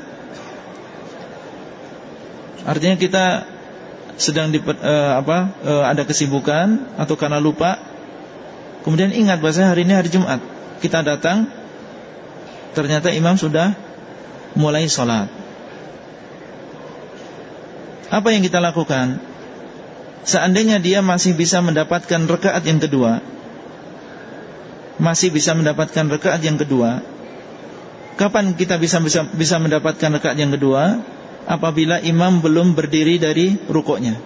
[SPEAKER 1] Artinya kita sedang di, uh, apa uh, ada kesibukan atau karena lupa kemudian ingat bahasa hari ini hari Jumat. Kita datang ternyata imam sudah mulai sholat. Apa yang kita lakukan? Seandainya dia masih bisa mendapatkan rekaat yang kedua masih bisa mendapatkan rekaat yang kedua Kapan kita bisa bisa bisa mendapatkan rakaat yang kedua? Apabila imam belum berdiri dari rukuknya.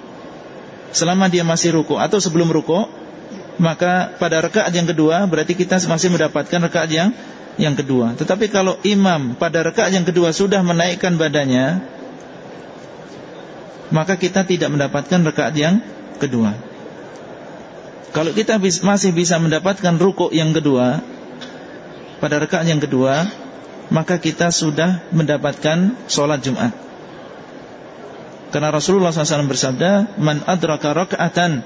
[SPEAKER 1] Selama dia masih rukuk atau sebelum rukuk, maka pada rakaat yang kedua berarti kita masih mendapatkan rakaat yang yang kedua. Tetapi kalau imam pada rakaat yang kedua sudah menaikkan badannya, maka kita tidak mendapatkan rakaat yang kedua. Kalau kita masih bisa mendapatkan rukuk yang kedua pada rakaat yang kedua, maka kita sudah mendapatkan sholat Jumat. Karena Rasulullah SAW bersabda, "Man adraka raka'atan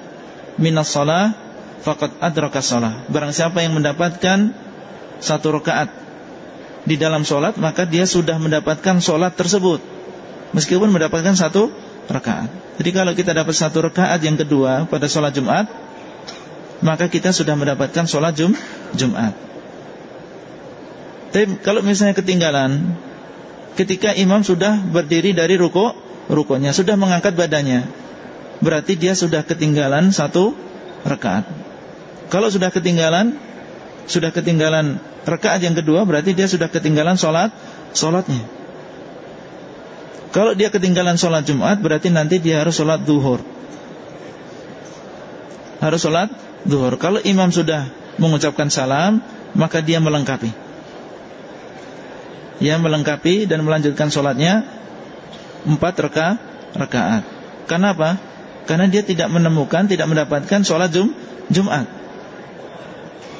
[SPEAKER 1] minas shalah faqad adraka shalah." Barang siapa yang mendapatkan satu rakaat di dalam sholat, maka dia sudah mendapatkan sholat tersebut, meskipun mendapatkan satu rakaat. Jadi kalau kita dapat satu rakaat yang kedua pada sholat Jumat, maka kita sudah mendapatkan sholat Jum Jumat. Tapi kalau misalnya ketinggalan, ketika imam sudah berdiri dari ruko, rukonya sudah mengangkat badannya, berarti dia sudah ketinggalan satu rakaat. Kalau sudah ketinggalan, sudah ketinggalan rakaat yang kedua, berarti dia sudah ketinggalan sholat, sholatnya. Kalau dia ketinggalan sholat Jumat, berarti nanti dia harus sholat duhur. Harus sholat duhur. Kalau imam sudah mengucapkan salam, maka dia melengkapi. Dia melengkapi dan melanjutkan sholatnya empat reka, rakaat. Kenapa? Karena dia tidak menemukan, tidak mendapatkan sholat Jum, Jumat.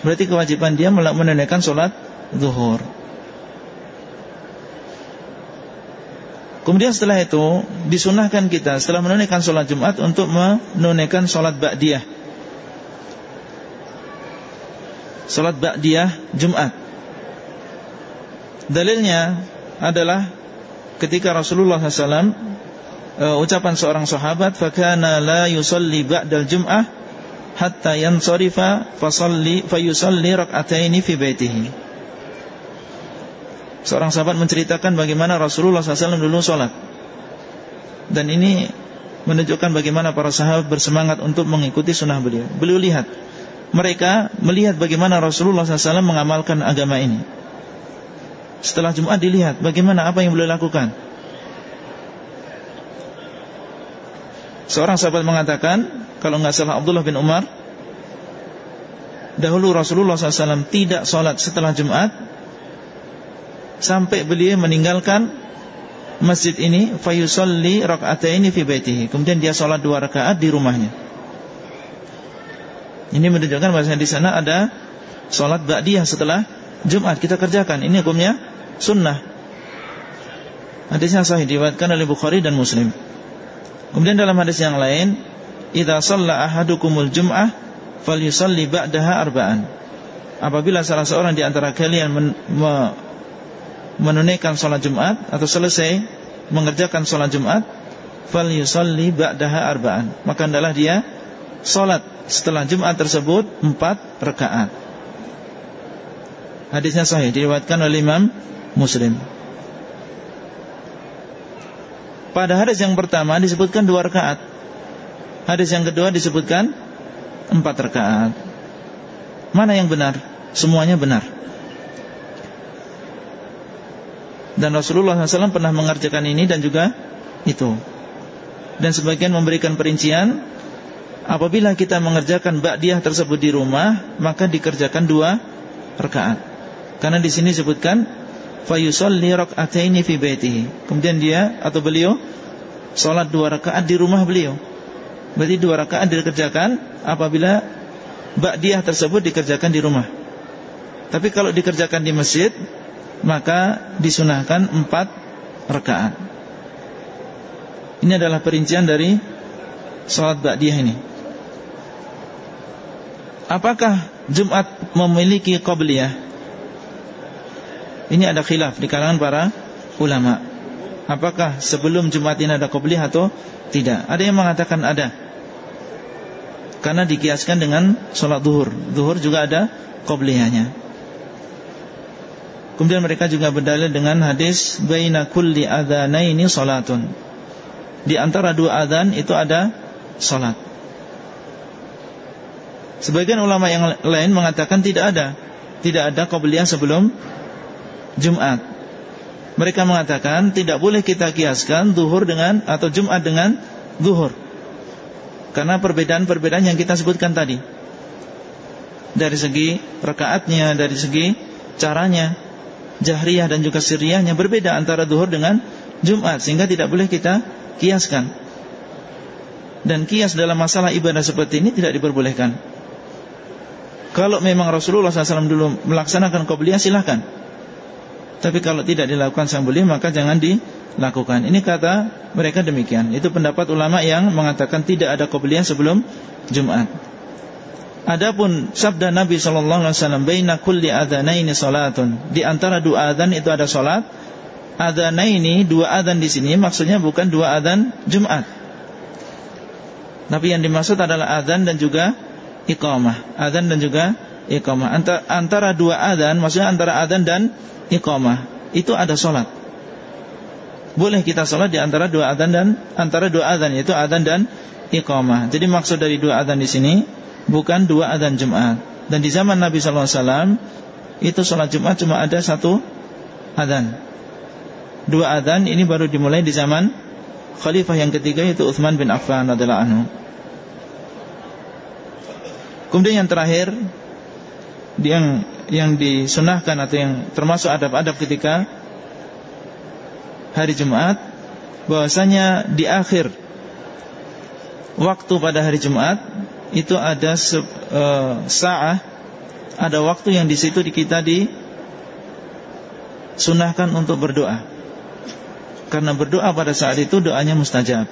[SPEAKER 1] Berarti kewajiban dia menunaikan sholat zuhur. Kemudian setelah itu disunahkan kita setelah menunaikan sholat Jumat untuk menunaikan sholat ba'diyah Salat ba'diyah Jumat Dalilnya adalah ketika Rasulullah SAW uh, e, ucapan seorang sahabat fakana la yusalli ba'dal jum'ah hatta yansarifa fasalli fayusalli rak'ataini fi baitihi. Seorang sahabat menceritakan bagaimana Rasulullah SAW dulu sholat Dan ini menunjukkan bagaimana para sahabat bersemangat untuk mengikuti sunnah beliau. Beliau lihat mereka melihat bagaimana Rasulullah SAW mengamalkan agama ini. Setelah Jumat dilihat bagaimana apa yang beliau lakukan. Seorang sahabat mengatakan, kalau nggak salah Abdullah bin Umar, dahulu Rasulullah SAW tidak sholat setelah Jumat, sampai beliau meninggalkan masjid ini, fayusalli raka'ataini fi baitihi. Kemudian dia sholat dua rakaat di rumahnya. Ini menunjukkan bahwasanya di sana ada sholat ba'diyah setelah Jumat kita kerjakan. Ini hukumnya sunnah. Hadisnya sahih diriwayatkan oleh Bukhari dan Muslim. Kemudian dalam hadis yang lain, "Idza shalla ahadukumul jum'ah falyusalli ba'daha arba'an." Apabila salah seorang di antara kalian men me menunaikan sholat Jumat atau selesai mengerjakan sholat Jumat, falyusalli ba'daha arba'an. Maka hendaklah dia Salat setelah Jumat tersebut empat rakaat. Hadisnya sahih diriwayatkan oleh Imam Muslim. Pada hadis yang pertama disebutkan dua rakaat. Hadis yang kedua disebutkan empat rakaat. Mana yang benar? Semuanya benar. Dan Rasulullah SAW pernah mengerjakan ini dan juga itu. Dan sebagian memberikan perincian Apabila kita mengerjakan ba'diyah tersebut di rumah, maka dikerjakan dua rakaat. Karena di sini disebutkan fayusalli rak'ataini fi baitihi. Kemudian dia atau beliau salat dua rakaat di rumah beliau. Berarti dua rakaat dikerjakan apabila ba'diyah tersebut dikerjakan di rumah. Tapi kalau dikerjakan di masjid, maka disunahkan empat rakaat. Ini adalah perincian dari salat ba'diyah ini. Apakah Jumat memiliki qabliyah? Ini ada khilaf di kalangan para ulama. Apakah sebelum Jumat ini ada qabliyah atau tidak? Ada yang mengatakan ada. Karena dikiaskan dengan sholat duhur. Duhur juga ada qabliyahnya. Kemudian mereka juga berdalil dengan hadis baina kulli adzanaini salatun. Di antara dua adzan itu ada salat. Sebagian ulama yang lain mengatakan tidak ada Tidak ada qabliyah sebelum Jumat Mereka mengatakan tidak boleh kita kiaskan zuhur dengan atau Jumat dengan zuhur. Karena perbedaan-perbedaan yang kita sebutkan tadi. Dari segi rakaatnya, dari segi caranya, jahriyah dan juga sirriyahnya berbeda antara zuhur dengan Jumat sehingga tidak boleh kita kiaskan. Dan kias dalam masalah ibadah seperti ini tidak diperbolehkan. Kalau memang Rasulullah SAW dulu melaksanakan qobliyah silahkan Tapi kalau tidak dilakukan sang beliau maka jangan dilakukan. Ini kata mereka demikian. Itu pendapat ulama yang mengatakan tidak ada qobliyah sebelum Jumat. Adapun sabda Nabi SAW Baina kulli adhanaini salatun. Di antara dua adhan itu ada salat. Adhanaini dua adhan di sini Maksudnya bukan dua adhan Jumat. Tapi yang dimaksud adalah adhan dan juga iqamah. Adzan dan juga iqamah. Antara, dua adzan, maksudnya antara adzan dan iqamah, itu ada solat. Boleh kita solat di antara dua adzan dan antara dua adzan yaitu adzan dan iqamah. Jadi maksud dari dua adzan di sini bukan dua adzan Jumat. Dan di zaman Nabi sallallahu alaihi wasallam itu solat Jumat cuma ada satu adzan. Dua adzan ini baru dimulai di zaman khalifah yang ketiga yaitu Utsman bin Affan radhiyallahu anhu. Kemudian yang terakhir yang yang disunahkan atau yang termasuk adab-adab ketika hari Jumat bahwasanya di akhir waktu pada hari Jumat itu ada se, e, saah ada waktu yang di situ kita disunahkan untuk berdoa. Karena berdoa pada saat itu doanya mustajab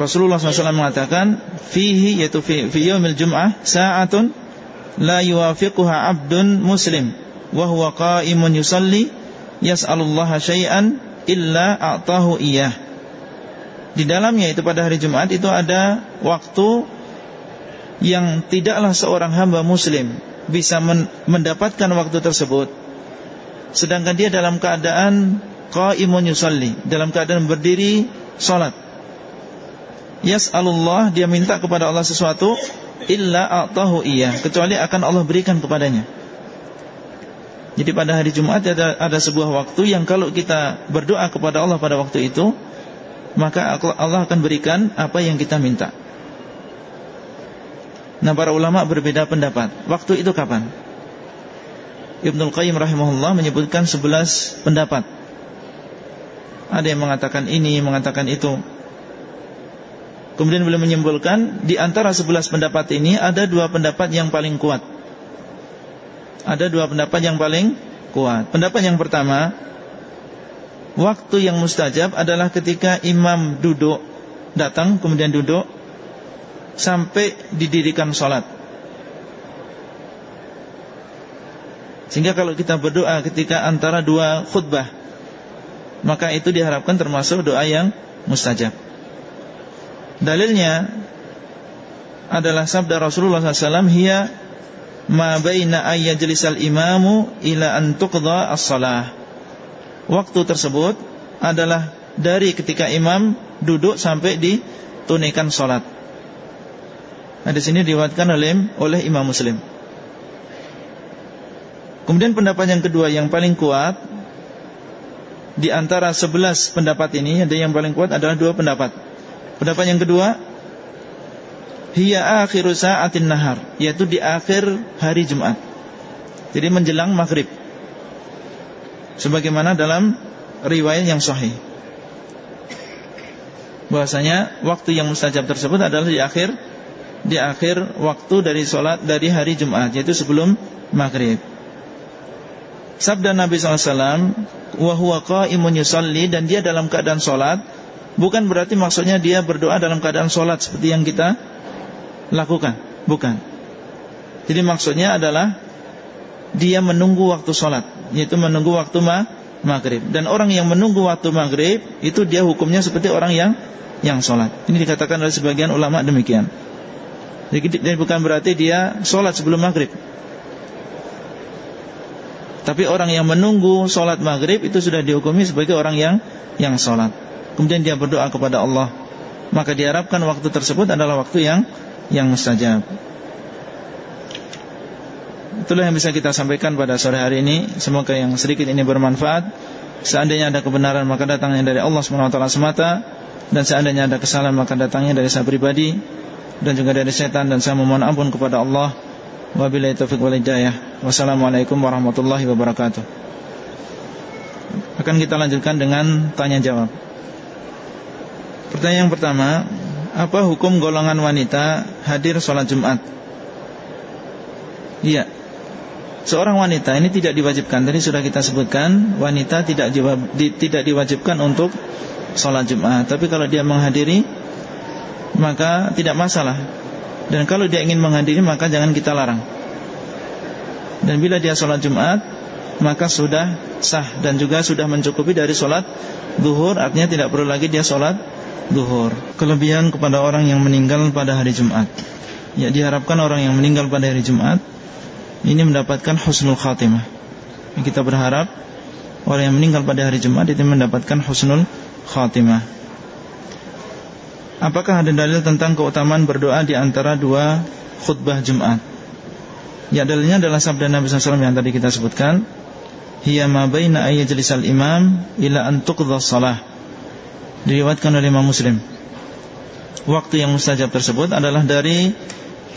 [SPEAKER 1] Rasulullah SAW mengatakan fihi yaitu fi, fi yaumil jum'ah sa'atun la yuwafiquha 'abdun muslim wa huwa qa'imun yusalli yas'alullaha syai'an illa a'tahu iyyah. Di dalamnya itu pada hari Jumat itu ada waktu yang tidaklah seorang hamba muslim bisa mendapatkan waktu tersebut sedangkan dia dalam keadaan qaimun yusalli, dalam keadaan berdiri salat yas'alullah dia minta kepada Allah sesuatu illa a'tahu iya kecuali akan Allah berikan kepadanya. Jadi pada hari Jumat ada ada sebuah waktu yang kalau kita berdoa kepada Allah pada waktu itu maka Allah akan berikan apa yang kita minta. Nah para ulama berbeda pendapat Waktu itu kapan? Ibnul Qayyim rahimahullah menyebutkan 11 pendapat Ada yang mengatakan ini, mengatakan itu Kemudian beliau menyimpulkan di antara sebelas pendapat ini ada dua pendapat yang paling kuat. Ada dua pendapat yang paling kuat. Pendapat yang pertama, waktu yang mustajab adalah ketika imam duduk, datang kemudian duduk sampai didirikan sholat. Sehingga kalau kita berdoa ketika antara dua khutbah, maka itu diharapkan termasuk doa yang mustajab. Dalilnya adalah sabda Rasulullah SAW Hiya ma baina ayyajlisal imamu ila an tuqda as-salah Waktu tersebut adalah dari ketika imam duduk sampai ditunaikan salat. Nah, di sini oleh oleh Imam Muslim. Kemudian pendapat yang kedua yang paling kuat di antara sebelas pendapat ini ada yang paling kuat adalah dua pendapat. Pendapat yang kedua Hiya akhiru sa'atin nahar Yaitu di akhir hari Jumat. Jadi menjelang maghrib. Sebagaimana dalam riwayat yang sahih. Bahasanya waktu yang mustajab tersebut adalah di akhir Di akhir waktu dari solat dari hari Jumat Yaitu sebelum maghrib. Sabda Nabi SAW Wahuwa qa'imun yusalli Dan dia dalam keadaan solat Bukan berarti maksudnya dia berdoa dalam keadaan sholat seperti yang kita lakukan. Bukan. Jadi maksudnya adalah Dia menunggu waktu sholat Yaitu menunggu waktu ma maghrib. Dan orang yang menunggu waktu maghrib Itu dia hukumnya seperti orang yang Yang sholat. Ini dikatakan oleh sebagian ulama demikian. Jadi bukan berarti dia sholat sebelum maghrib. Tapi orang yang menunggu sholat maghrib Itu sudah dihukumi sebagai orang yang Yang sholat kemudian dia berdoa kepada Allah, maka diharapkan waktu tersebut adalah waktu yang yang mustajab. itulah yang bisa kita sampaikan pada sore hari ini. Semoga yang sedikit ini bermanfaat. Seandainya ada kebenaran maka datangnya dari Allah SWT semata dan seandainya ada kesalahan maka datangnya dari saya pribadi dan juga dari setan dan saya memohon ampun kepada Allah. Wabillahi taufiq wal hidayah. Wassalamualaikum warahmatullahi wabarakatuh. Akan kita lanjutkan dengan tanya jawab. Pertanyaan yang pertama, apa hukum golongan wanita hadir sholat Jumat? Iya. Seorang wanita ini tidak diwajibkan. Tadi sudah kita sebutkan, wanita tidak tidak diwajibkan untuk sholat Jumat. Tapi kalau dia menghadiri, maka tidak masalah. Dan kalau dia ingin menghadiri, maka jangan kita larang. Dan bila dia sholat Jumat, maka sudah sah dan juga sudah mencukupi dari sholat duhur. Artinya tidak perlu lagi dia sholat duhur. Kelebihan kepada orang yang meninggal pada hari Jumat. Ya diharapkan orang yang meninggal pada hari Jumat ini mendapatkan husnul khatimah. Kita berharap orang yang meninggal pada hari Jumat itu mendapatkan husnul khatimah. Apakah ada dalil tentang keutamaan berdoa di antara dua khutbah Jumat? Ya dalilnya adalah sabda Nabi SAW yang tadi kita sebutkan. Hiya ma baina ayyajlisal imam ila an tuqdha salah. Diriwayatkan oleh Imam Muslim. Waktu yang mustajab tersebut adalah dari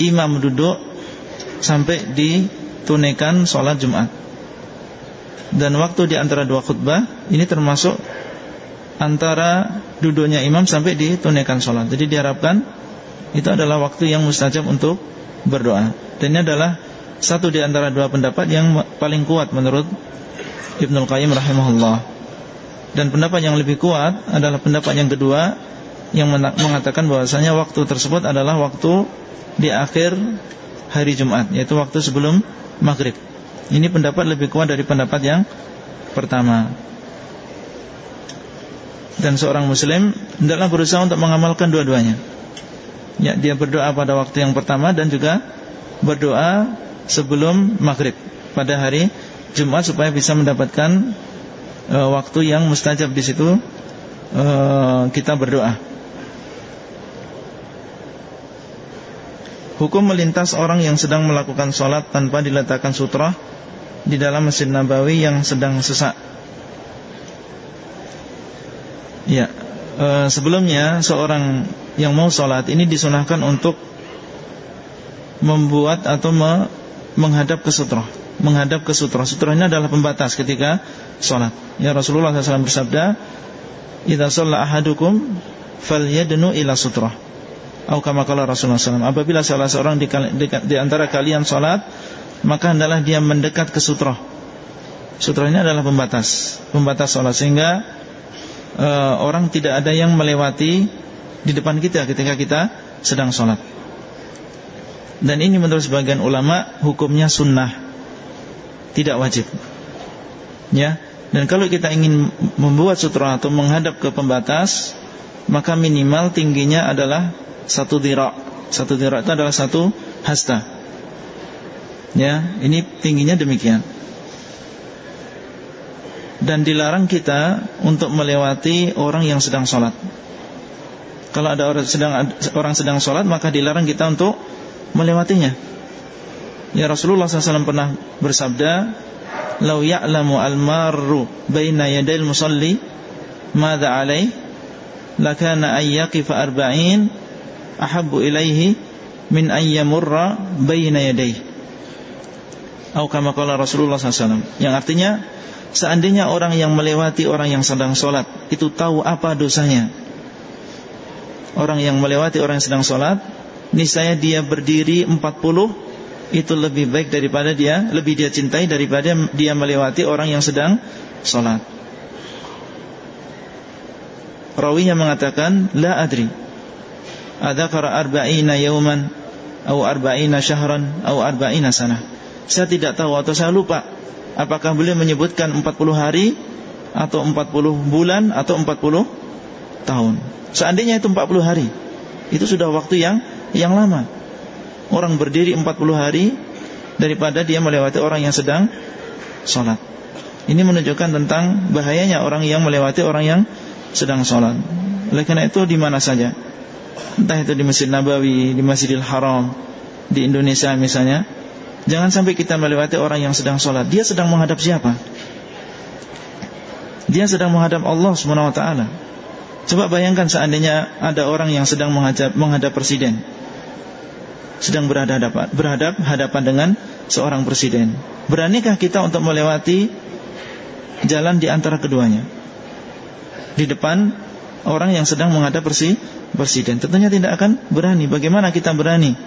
[SPEAKER 1] imam duduk sampai ditunaikan sholat Jumat. Dan waktu di antara dua khutbah ini termasuk antara duduknya imam sampai ditunaikan sholat. Jadi diharapkan itu adalah waktu yang mustajab untuk berdoa. Dan ini adalah satu di antara dua pendapat yang paling kuat menurut Ibnul Qayyim rahimahullah. Dan pendapat yang lebih kuat adalah pendapat yang kedua yang mengatakan bahwasanya waktu tersebut adalah waktu di akhir hari Jumat Yaitu waktu sebelum maghrib. Ini pendapat lebih kuat dari pendapat yang pertama. Dan seorang muslim Hendaklah berusaha untuk mengamalkan dua-duanya. Ya, dia berdoa pada waktu yang pertama dan juga berdoa sebelum maghrib pada hari Jumat supaya bisa mendapatkan uh, waktu yang mustajab di situ uh, kita berdoa. Hukum melintas orang yang sedang melakukan sholat tanpa diletakkan sutra di dalam Masjid Nabawi yang sedang sesak. Ya, e, sebelumnya seorang yang mau sholat ini disunahkan untuk membuat atau me, menghadap ke sutra, menghadap ke sutra. Sutra ini adalah pembatas ketika sholat. Ya Rasulullah SAW bersabda, "Idza shalla ahadukum falyadnu ila sutra." Atau kama Rasulullah SAW Apabila salah seorang di, di, di antara kalian sholat Maka adalah dia mendekat ke sutra Sutra ini adalah pembatas Pembatas sholat Sehingga uh, orang tidak ada yang melewati Di depan kita ketika kita sedang sholat Dan ini menurut sebagian ulama Hukumnya sunnah Tidak wajib Ya Dan kalau kita ingin membuat sutra Atau menghadap ke pembatas Maka minimal tingginya adalah satu dirak. Satu dirak itu adalah satu hasta. Ya, ini tingginya demikian. Dan dilarang kita untuk melewati orang yang sedang sholat. Kalau ada orang sedang orang sedang sholat maka dilarang kita untuk melewatinya. Ya Rasulullah SAW pernah bersabda, "Lau ya'lamu al-marru baina yadayil musalli madza alaih lakana ayyaqifa arba'in ahabbu ilaihi min ayyamurra bayna yadayhi. Atau kama qala Rasulullah SAW Yang artinya Seandainya orang yang melewati orang yang sedang sholat Itu tahu apa dosanya? Orang yang melewati orang yang sedang sholat Niscaya dia berdiri 40 Itu lebih baik daripada dia Lebih dia cintai daripada dia melewati orang yang sedang sholat Rawinya mengatakan La adri adzakara arba'ina yauman atau arba'ina syahran atau arba'ina sana. Saya tidak tahu atau saya lupa apakah beliau menyebutkan 40 hari atau 40 bulan atau 40 tahun. Seandainya itu 40 hari, itu sudah waktu yang yang lama. Orang berdiri 40 hari daripada dia melewati orang yang sedang sholat. Ini menunjukkan tentang bahayanya orang yang melewati orang yang sedang sholat. Oleh karena itu di mana saja Entah itu di Masjid Nabawi, di Masjidil Haram Di Indonesia misalnya Jangan sampai kita melewati orang yang sedang sholat Dia sedang menghadap siapa? Dia sedang menghadap Allah SWT Coba bayangkan seandainya ada orang yang sedang menghadap, menghadap presiden Sedang berhadapan, berhadap hadapan dengan seorang presiden. Beranikah kita untuk melewati jalan di antara keduanya? Di depan orang yang sedang menghadap presiden. Tentunya tidak akan berani. Bagaimana kita berani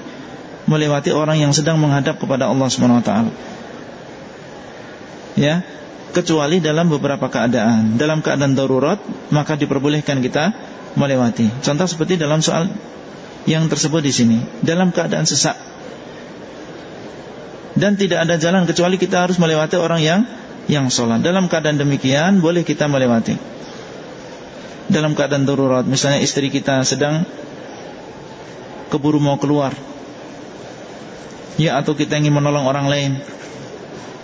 [SPEAKER 1] melewati orang yang sedang menghadap kepada Allah SWT Ya, kecuali dalam beberapa keadaan. Dalam keadaan darurat, maka diperbolehkan kita melewati. Contoh seperti dalam soal yang tersebut di sini, dalam keadaan sesak. Dan tidak ada jalan kecuali kita harus melewati orang yang yang sholat. Dalam keadaan demikian, boleh kita melewati. Dalam keadaan darurat, misalnya istri kita sedang keburu mau keluar, ya atau kita ingin menolong orang lain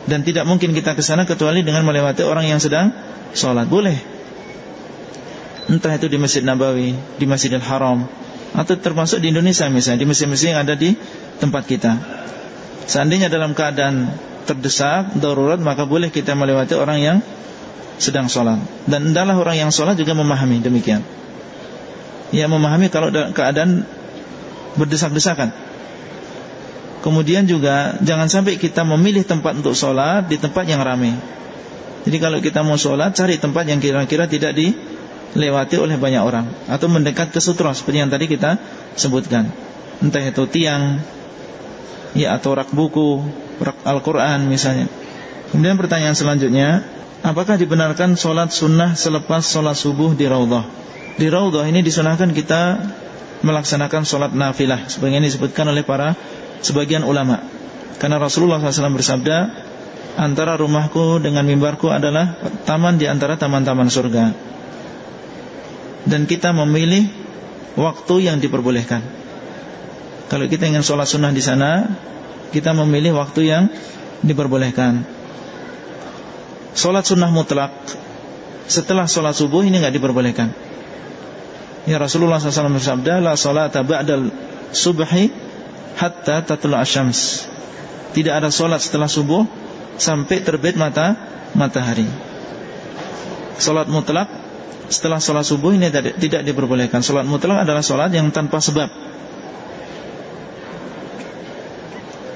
[SPEAKER 1] dan tidak mungkin kita ke sana kecuali dengan melewati orang yang sedang sholat boleh entah itu di Masjid Nabawi di Masjidil Haram atau termasuk di Indonesia misalnya di masjid-masjid yang ada di tempat kita. Seandainya dalam keadaan terdesak darurat maka boleh kita melewati orang yang sedang sholat. Dan adalah orang yang sholat juga memahami demikian. Ya memahami kalau keadaan berdesak-desakan. Kemudian juga jangan sampai kita memilih tempat untuk sholat di tempat yang ramai. Jadi kalau kita mau sholat cari tempat yang kira-kira tidak dilewati oleh banyak orang atau mendekat ke sutra seperti yang tadi kita sebutkan. Entah itu tiang, ya atau rak buku, rak Al-Quran misalnya. Kemudian pertanyaan selanjutnya, apakah dibenarkan sholat sunnah selepas sholat subuh di raudhah? Di raudhah ini disunahkan kita melaksanakan sholat nafilah, sebagaimana disebutkan oleh para sebagian ulama. Karena Rasulullah SAW bersabda, antara rumahku dengan mimbarku adalah taman di antara taman-taman surga. Dan kita memilih waktu yang diperbolehkan. Kalau kita ingin sholat sunnah di sana, kita memilih waktu yang diperbolehkan. Sholat sunnah mutlak setelah sholat subuh ini nggak diperbolehkan. Ya Rasulullah SAW bersabda, la sholat ba'dal subhi hatta tatul asyams. Tidak ada solat setelah subuh sampai terbit mata matahari. Solat mutlak setelah solat subuh ini tidak diperbolehkan. Solat mutlak adalah solat yang tanpa sebab.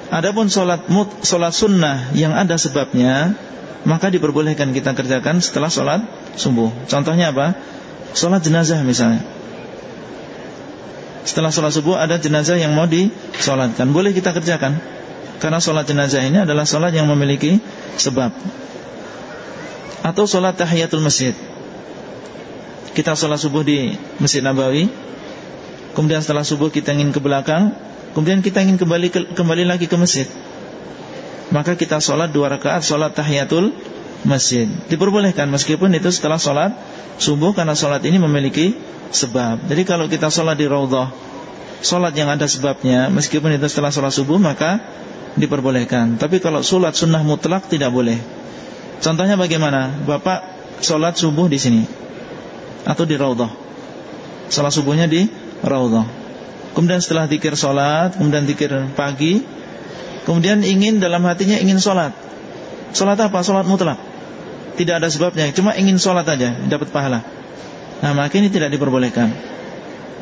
[SPEAKER 1] Adapun solat mut, solat sunnah yang ada sebabnya, maka diperbolehkan kita kerjakan setelah solat subuh. Contohnya apa? Solat jenazah misalnya. Setelah sholat subuh ada jenazah yang mau disolatkan Boleh kita kerjakan Karena sholat jenazah ini adalah sholat yang memiliki sebab Atau sholat tahiyatul masjid Kita sholat subuh di Masjid Nabawi Kemudian setelah subuh kita ingin ke belakang Kemudian kita ingin kembali ke, kembali lagi ke masjid Maka kita sholat dua rakaat Sholat tahiyatul masjid Diperbolehkan meskipun itu setelah sholat subuh Karena sholat ini memiliki sebab. Jadi kalau kita sholat di raudhah, sholat yang ada sebabnya, meskipun itu setelah sholat subuh maka diperbolehkan. Tapi kalau sholat sunnah mutlak tidak boleh. Contohnya bagaimana? Bapak sholat subuh di sini atau di raudhah. Sholat subuhnya di raudhah. Kemudian setelah dikir sholat, kemudian dikir pagi, kemudian ingin dalam hatinya ingin sholat. Sholat apa? Sholat mutlak. Tidak ada sebabnya, cuma ingin sholat aja, dapat pahala. Nah maka ini tidak diperbolehkan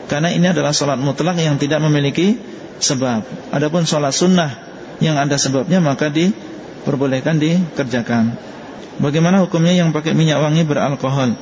[SPEAKER 1] Karena ini adalah sholat mutlak yang tidak memiliki sebab Adapun sholat sunnah yang ada sebabnya Maka diperbolehkan dikerjakan Bagaimana hukumnya yang pakai minyak wangi beralkohol